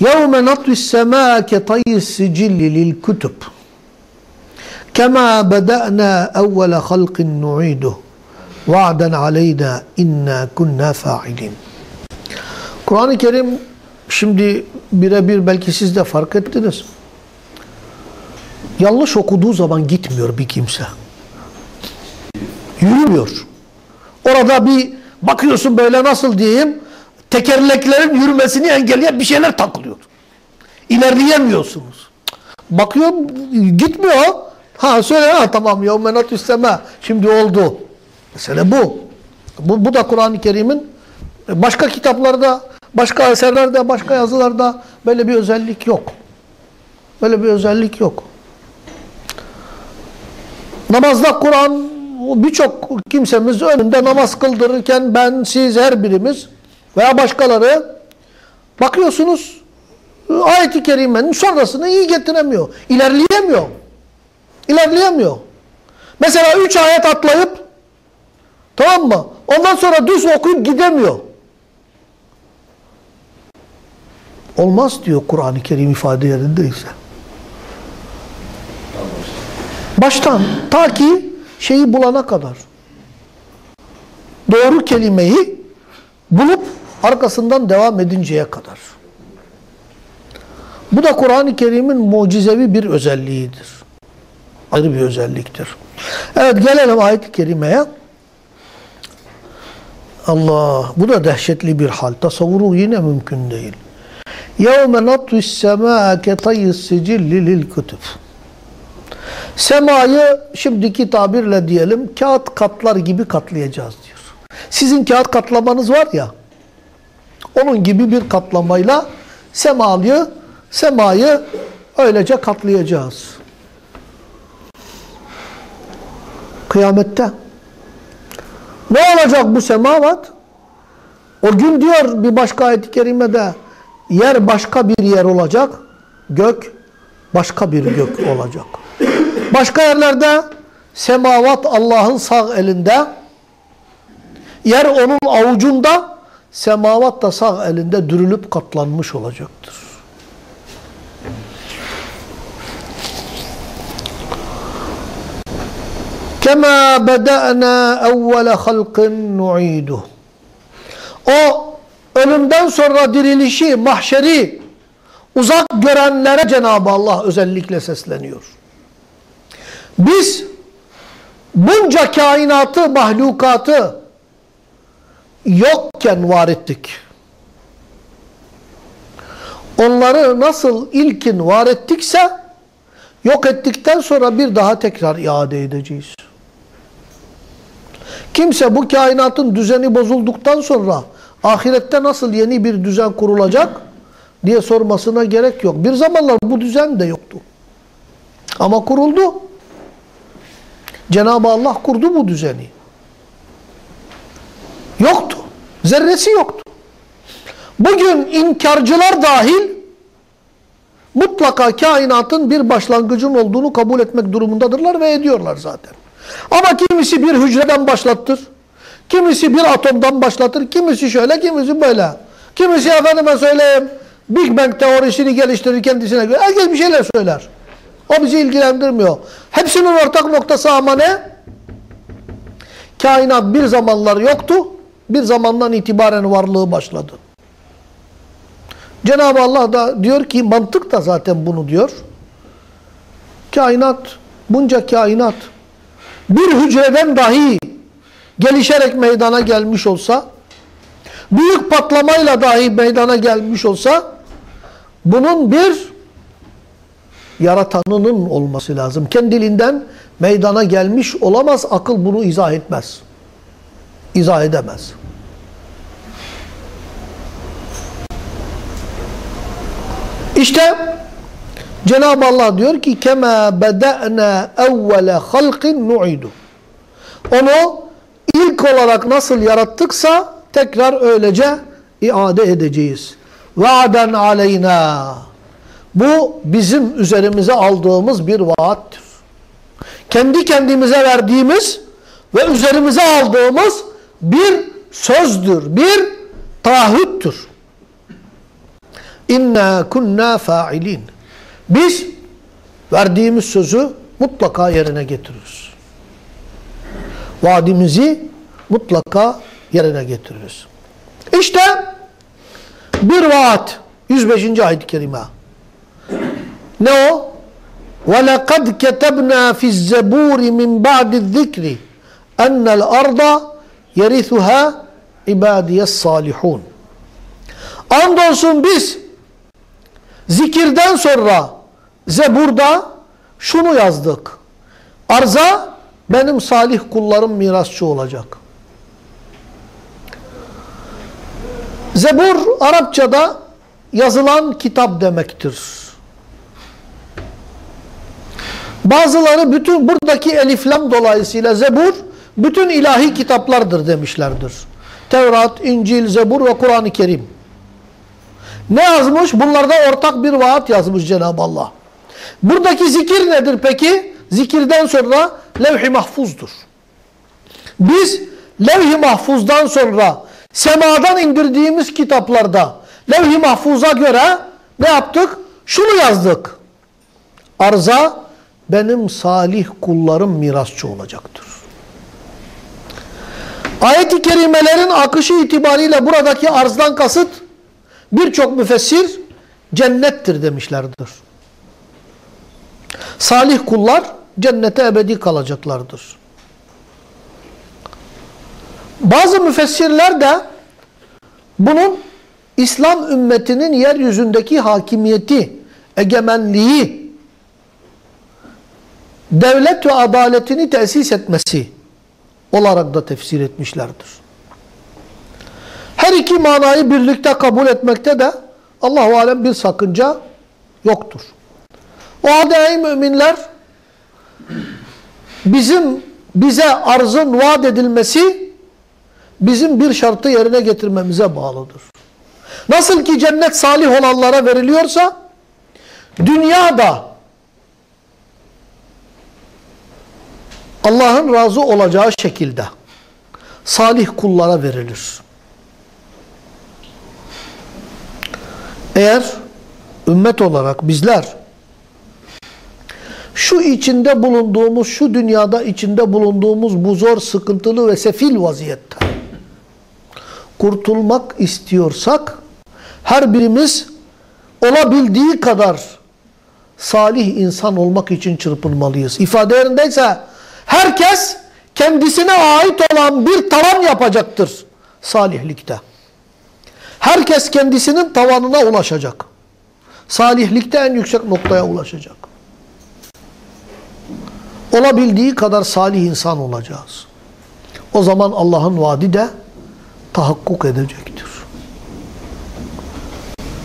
Yevme natlis sema'a ke tayyis sicilli lil kutup. Kema beda'na evvele halkin nu'iduh. Va'den aleyna inna kunna fa'ilin. Kur'an-ı Kerim şimdi birebir belki siz de fark ettiniz. Yanlış okuduğu zaman gitmiyor bir kimse. Yürümüyor. Orada bir bakıyorsun böyle nasıl diyeyim tekerleklerin yürümesini engelleyen bir şeyler takılıyor. İlerleyemiyorsunuz. Bakıyor gitmiyor. Ha söyle ha tamam yevmenat isteme. Şimdi oldu. Mesele bu. Bu, bu da Kur'an-ı Kerim'in başka kitaplarda, başka eserlerde, başka yazılarda böyle bir özellik yok. Böyle bir özellik yok. Namazda Kur'an birçok kimsemiz önünde namaz kıldırırken ben, siz, her birimiz veya başkaları bakıyorsunuz ayet-i kerimenin sonrasını iyi getiremiyor. İlerleyemiyor. İlerleyemiyor. Mesela üç ayet atlayıp tamam mı? Ondan sonra düz okuyup gidemiyor. Olmaz diyor Kur'an-ı Kerim ifade yerindeyse. Baştan ta ki şeyi bulana kadar. Doğru kelimeyi bulup arkasından devam edinceye kadar. Bu da Kur'an-ı Kerim'in mucizevi bir özelliğidir. Ayrı bir özelliktir. Evet gelelim ayet-i kerimeye. Allah bu da dehşetli bir hal. Tasavvuru yine mümkün değil. يَوْمَ نَطْوِ السَّمَاءَ كَطَيِّ السِّجِلِّ لِلْكُتُبِ Semayı şimdiki tabirle diyelim kağıt katlar gibi katlayacağız diyor. Sizin kağıt katlamanız var ya onun gibi bir katlamayla semayı semayı öylece katlayacağız. Kıyamette. Ne olacak bu semavat? O gün diyor bir başka ayet-i kerimede yer başka bir yer olacak, gök başka bir gök olacak. Başka yerlerde semavat Allah'ın sağ elinde, yer onun avucunda, semavat da sağ elinde dürülüp katlanmış olacaktır. Kema beda'na evvele halqin nu'iduh. O ölümden sonra dirilişi, mahşeri uzak görenlere Cenab-ı Allah özellikle sesleniyor. Biz bunca kainatı, mahlukatı yokken var ettik. Onları nasıl ilkin var ettikse yok ettikten sonra bir daha tekrar iade edeceğiz. Kimse bu kainatın düzeni bozulduktan sonra ahirette nasıl yeni bir düzen kurulacak diye sormasına gerek yok. Bir zamanlar bu düzen de yoktu. Ama kuruldu. Cenab-ı Allah kurdu bu düzeni. Yoktu. Zerresi yoktu. Bugün inkarcılar dahil mutlaka kainatın bir başlangıcın olduğunu kabul etmek durumundadırlar ve ediyorlar zaten. Ama kimisi bir hücreden başlattır. Kimisi bir atomdan başlatır. Kimisi şöyle, kimisi böyle. Kimisi efendime söyleyeyim Big Bang teorisini geliştirir kendisine göre. Herkes bir şeyler söyler. O bizi ilgilendirmiyor. Hepsinin ortak noktası ama ne? Kainat bir zamanlar yoktu. Bir zamandan itibaren varlığı başladı. Cenab-ı Allah da diyor ki mantık da zaten bunu diyor. Kainat, bunca kainat bir hücreden dahi gelişerek meydana gelmiş olsa, büyük patlamayla dahi meydana gelmiş olsa, bunun bir yaratanının olması lazım. Kendiliğinden meydana gelmiş olamaz, akıl bunu izah etmez. İzah edemez. İşte Cenab-ı Allah diyor ki kema beda'na evvele halqin nu'idu. Onu ilk olarak nasıl yarattıksa tekrar öylece iade edeceğiz. Va'den aleyna. Bu bizim üzerimize aldığımız bir vaattir. Kendi kendimize verdiğimiz ve üzerimize aldığımız bir sözdür, bir taahhüttür. İnna kunna fa'ilin. Biz verdiğimiz sözü mutlaka yerine getiririz. Vaadimizi mutlaka yerine getiririz. İşte bir vaat. 105. ayet-i kerime. Ne o? وَلَقَدْ كَتَبْنَا فِي الزَّبُورِ مِنْ بَعْدِ الذِّكْرِ اَنَّ الْأَرْضَ يَرِثُهَا اِبَادِيَ الصَّالِحُونَ Andolsun biz zikirden sonra Zebur'da şunu yazdık. Arza benim salih kullarım mirasçı olacak. Zebur Arapçada yazılan kitap demektir. Bazıları bütün buradaki eliflam dolayısıyla Zebur bütün ilahi kitaplardır demişlerdir. Tevrat, İncil, Zebur ve Kur'an-ı Kerim. Ne yazmış? Bunlarda ortak bir vaat yazmış Cenab-ı Allah. Buradaki zikir nedir peki? Zikirden sonra levh-i mahfuzdur. Biz levh-i mahfuzdan sonra semadan indirdiğimiz kitaplarda levh-i mahfuza göre ne yaptık? Şunu yazdık. Arza benim salih kullarım mirasçı olacaktır. Ayet-i kerimelerin akışı itibariyle buradaki arzdan kasıt birçok müfessir cennettir demişlerdir. Salih kullar cennete ebedi kalacaklardır. Bazı müfessirler de bunun İslam ümmetinin yeryüzündeki hakimiyeti, egemenliği, devlet ve adaletini tesis etmesi olarak da tefsir etmişlerdir. Her iki manayı birlikte kabul etmekte de Allahu alem bir sakınca yoktur. O halde müminler bizim bize arzın vaat edilmesi bizim bir şartı yerine getirmemize bağlıdır. Nasıl ki cennet salih olanlara veriliyorsa dünyada Allah'ın razı olacağı şekilde salih kullara verilir. Eğer ümmet olarak bizler şu içinde bulunduğumuz, şu dünyada içinde bulunduğumuz bu zor, sıkıntılı ve sefil vaziyette kurtulmak istiyorsak her birimiz olabildiği kadar salih insan olmak için çırpınmalıyız. İfade yerindeyse herkes kendisine ait olan bir tavan yapacaktır salihlikte. Herkes kendisinin tavanına ulaşacak. Salihlikte en yüksek noktaya ulaşacak. Olabildiği kadar salih insan olacağız. O zaman Allah'ın vaadi de tahakkuk edecektir.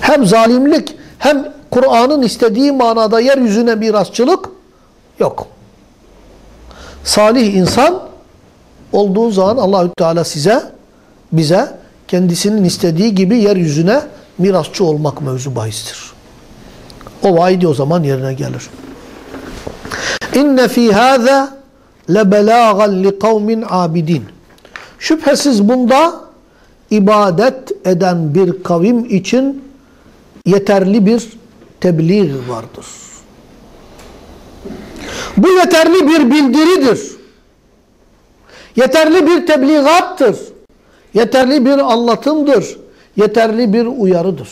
Hem zalimlik hem Kur'an'ın istediği manada yeryüzüne mirasçılık yok. Salih insan olduğu zaman Allahü Teala size, bize kendisinin istediği gibi yeryüzüne mirasçı olmak mevzu bahistir. O vaidi o zaman yerine gelir. İnne fî hâzâ lebelâgan li kavmin abidin. Şüphesiz bunda ibadet eden bir kavim için yeterli bir tebliğ vardır. Bu yeterli bir bildiridir. Yeterli bir tebliğattır. Yeterli bir anlatımdır. Yeterli bir uyarıdır.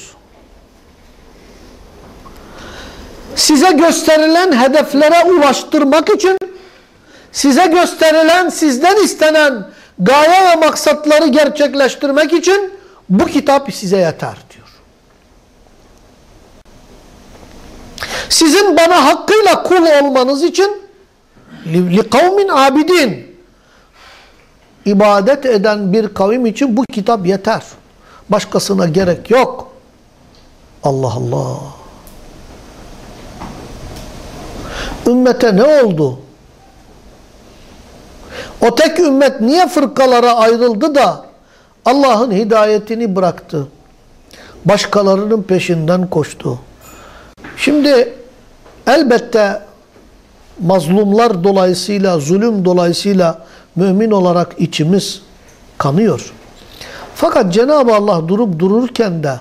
Size gösterilen hedeflere ulaştırmak için size gösterilen, sizden istenen gaye ve maksatları gerçekleştirmek için bu kitap size yeter diyor. Sizin bana hakkıyla kul olmanız için li kavmin abidin ibadet eden bir kavim için bu kitap yeter. Başkasına gerek yok. Allah Allah. Ümmete ne oldu? O tek ümmet niye fırkalara ayrıldı da Allah'ın hidayetini bıraktı? Başkalarının peşinden koştu. Şimdi elbette mazlumlar dolayısıyla, zulüm dolayısıyla mümin olarak içimiz kanıyor. Fakat Cenab-ı Allah durup dururken de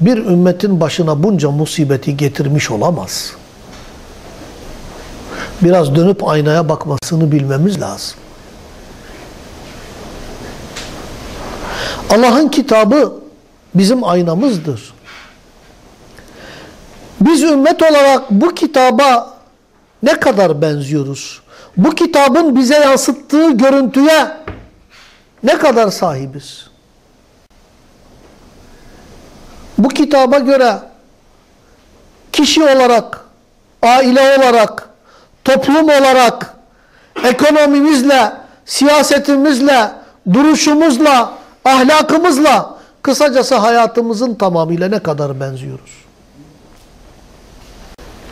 bir ümmetin başına bunca musibeti getirmiş olamaz. Biraz dönüp aynaya bakmasını bilmemiz lazım. Allah'ın kitabı bizim aynamızdır. Biz ümmet olarak bu kitaba ne kadar benziyoruz? Bu kitabın bize yansıttığı görüntüye ne kadar sahibiz? Bu kitaba göre kişi olarak, aile olarak, toplum olarak, ekonomimizle, siyasetimizle, duruşumuzla, ahlakımızla, kısacası hayatımızın tamamıyla ne kadar benziyoruz?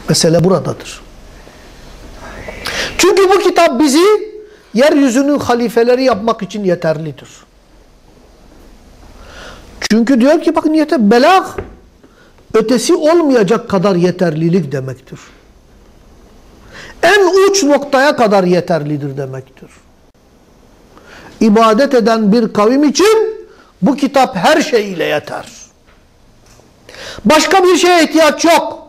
Mesele buradadır. Çünkü bu kitap bizi yeryüzünün halifeleri yapmak için yeterlidir. Çünkü diyor ki bakın yeter belag ötesi olmayacak kadar yeterlilik demektir. En uç noktaya kadar yeterlidir demektir. İbadet eden bir kavim için bu kitap her şey ile yeter. Başka bir şeye ihtiyaç yok.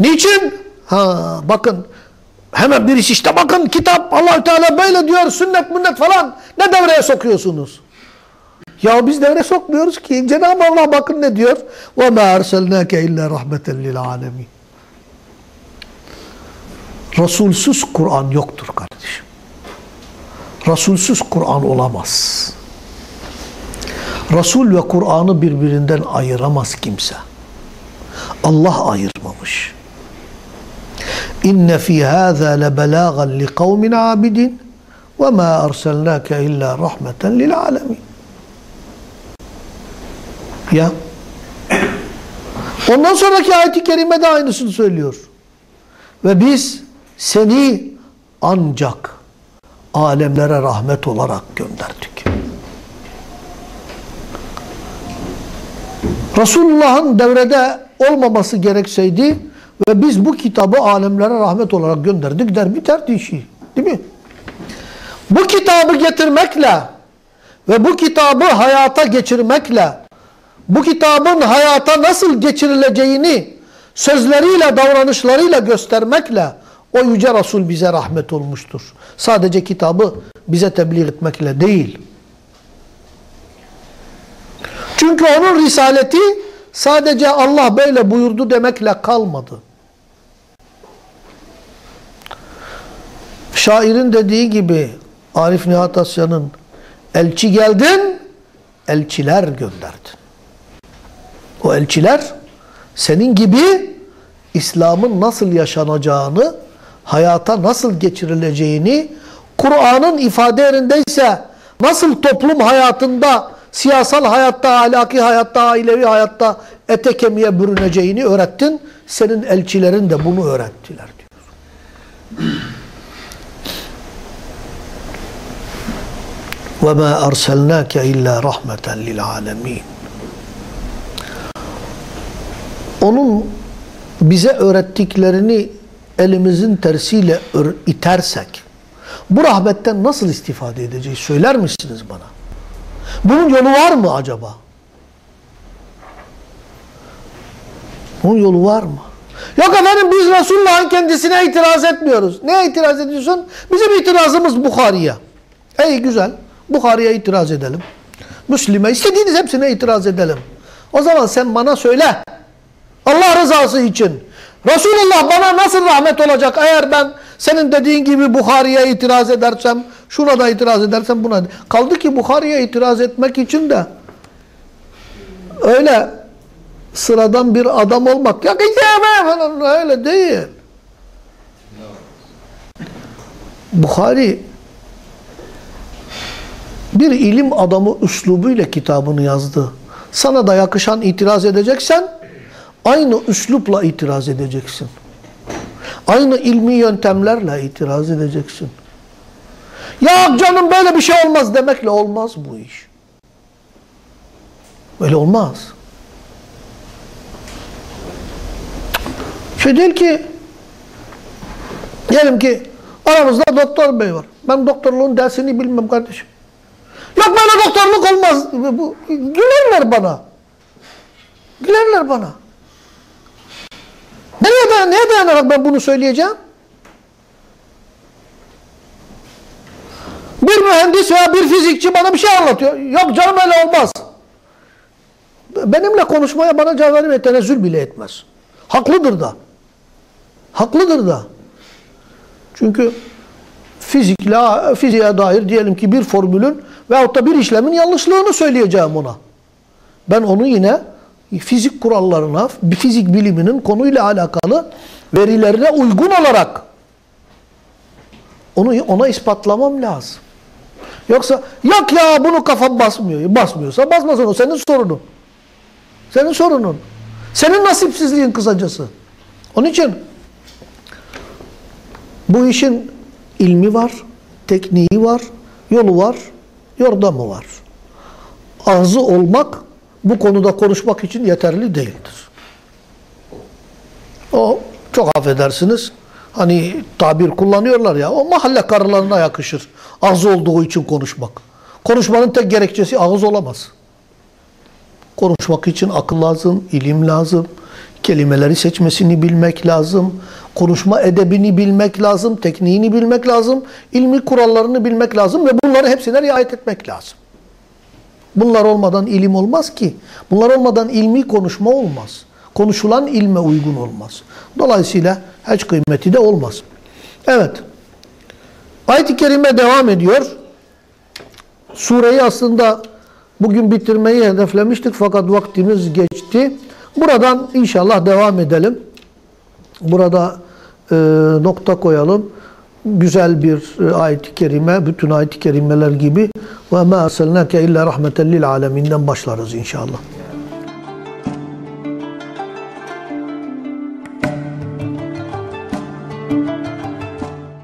Niçin? Ha bakın hemen birisi işte bakın kitap allah Teala böyle diyor sünnet münnet falan ne devreye sokuyorsunuz? Ya biz devreye sokmuyoruz ki. Cenab-ı Allah bakın ne diyor? وَمَا أَرْسَلْنَاكَ اِلَّا رَحْمَةً لِلْعَالَمِينَ Resulsüz Kur'an yoktur kardeşim. Resulsüz Kur'an olamaz. Resul ve Kur'an'ı birbirinden ayıramaz kimse. Allah ayırmamış. İnne fi hâzâ lebelâgan li kavmin âbidin ve mâ arsalnâke illâ rahmeten lil âlemin. Ya. Ondan sonraki ayet-i kerime de aynısını söylüyor. Ve biz seni ancak alemlere rahmet olarak gönderdik. Resulullah'ın devrede olmaması gerekseydi ve biz bu kitabı alemlere rahmet olarak gönderdik der biterdi işi. Değil mi? Bu kitabı getirmekle ve bu kitabı hayata geçirmekle bu kitabın hayata nasıl geçirileceğini sözleriyle, davranışlarıyla göstermekle o Yüce Resul bize rahmet olmuştur. Sadece kitabı bize tebliğ etmekle değil. Çünkü onun risaleti sadece Allah böyle buyurdu demekle kalmadı. Şairin dediği gibi Arif Nihat Asya'nın elçi geldin, elçiler gönderdin. O elçiler senin gibi İslam'ın nasıl yaşanacağını, hayata nasıl geçirileceğini, Kur'an'ın ifade yerindeyse nasıl toplum hayatında, siyasal hayatta, ahlaki hayatta, ailevi hayatta ete kemiğe bürüneceğini öğrettin. Senin elçilerin de bunu öğrettiler diyor. وَمَا أَرْسَلْنَاكَ إِلَّا رَحْمَةً لِلْعَالَمِينَ Onun bize öğrettiklerini elimizin tersiyle itersek, bu rahmetten nasıl istifade edeceğiz söyler misiniz bana? Bunun yolu var mı acaba? Bunun yolu var mı? Yok efendim biz Resulullah'ın kendisine itiraz etmiyoruz. Neye itiraz ediyorsun? Bizim itirazımız Bukhari'ye. Ey güzel. Bukhari'ye itiraz edelim. Müslim'e istediğiniz hepsine itiraz edelim. O zaman sen bana söyle. Allah rızası için. Resulullah bana nasıl rahmet olacak eğer ben senin dediğin gibi Bukhari'ye itiraz edersem, şuna da itiraz edersem buna. Kaldı ki Bukhari'ye itiraz etmek için de öyle sıradan bir adam olmak. Ya falan öyle değil. Bukhari bir ilim adamı üslubuyla kitabını yazdı. Sana da yakışan itiraz edeceksen aynı üslupla itiraz edeceksin. Aynı ilmi yöntemlerle itiraz edeceksin. Ya canım böyle bir şey olmaz demekle olmaz bu iş. Böyle olmaz. Şey değil ki diyelim ki aramızda doktor bey var. Ben doktorluğun dersini bilmem kardeşim. Yok böyle doktorluk olmaz. Bu, gülerler bana. Gülerler bana. Nereye dayan, neye dayanarak ben bunu söyleyeceğim? Bir mühendis veya bir fizikçi bana bir şey anlatıyor. Yok canım öyle olmaz. Benimle konuşmaya bana cevap vermeye tenezzül bile etmez. Haklıdır da. Haklıdır da. Çünkü fizikle, fiziğe dair diyelim ki bir formülün veyahut da bir işlemin yanlışlığını söyleyeceğim ona. Ben onu yine fizik kurallarına, fizik biliminin konuyla alakalı verilerine uygun olarak onu ona ispatlamam lazım. Yoksa yok ya bunu kafam basmıyor. Basmıyorsa basmasın o senin sorunun. Senin sorunun. Senin nasipsizliğin kısacası. Onun için bu işin ilmi var, tekniği var, yolu var, yordamı var. ağzı olmak bu konuda konuşmak için yeterli değildir. O çok affedersiniz. Hani tabir kullanıyorlar ya. O mahalle karılarına yakışır. Ağız olduğu için konuşmak. Konuşmanın tek gerekçesi ağız olamaz. Konuşmak için akıl lazım, ilim lazım. Kelimeleri seçmesini bilmek lazım. Konuşma edebini bilmek lazım. Tekniğini bilmek lazım. ilmi kurallarını bilmek lazım. Ve bunları hepsine riayet etmek lazım. Bunlar olmadan ilim olmaz ki. Bunlar olmadan ilmi konuşma olmaz. Konuşulan ilme uygun olmaz. Dolayısıyla hiç kıymeti de olmaz. Evet. Ayet-i Kerime devam ediyor. Sureyi aslında bugün bitirmeyi hedeflemiştik fakat vaktimiz geçti. Buradan inşallah devam edelim. Burada e, nokta koyalım. Güzel bir e, ayet-i kerime, bütün ayet-i kerimeler gibi ve ma arsalnake illa rahmeten lil başlarız inşallah.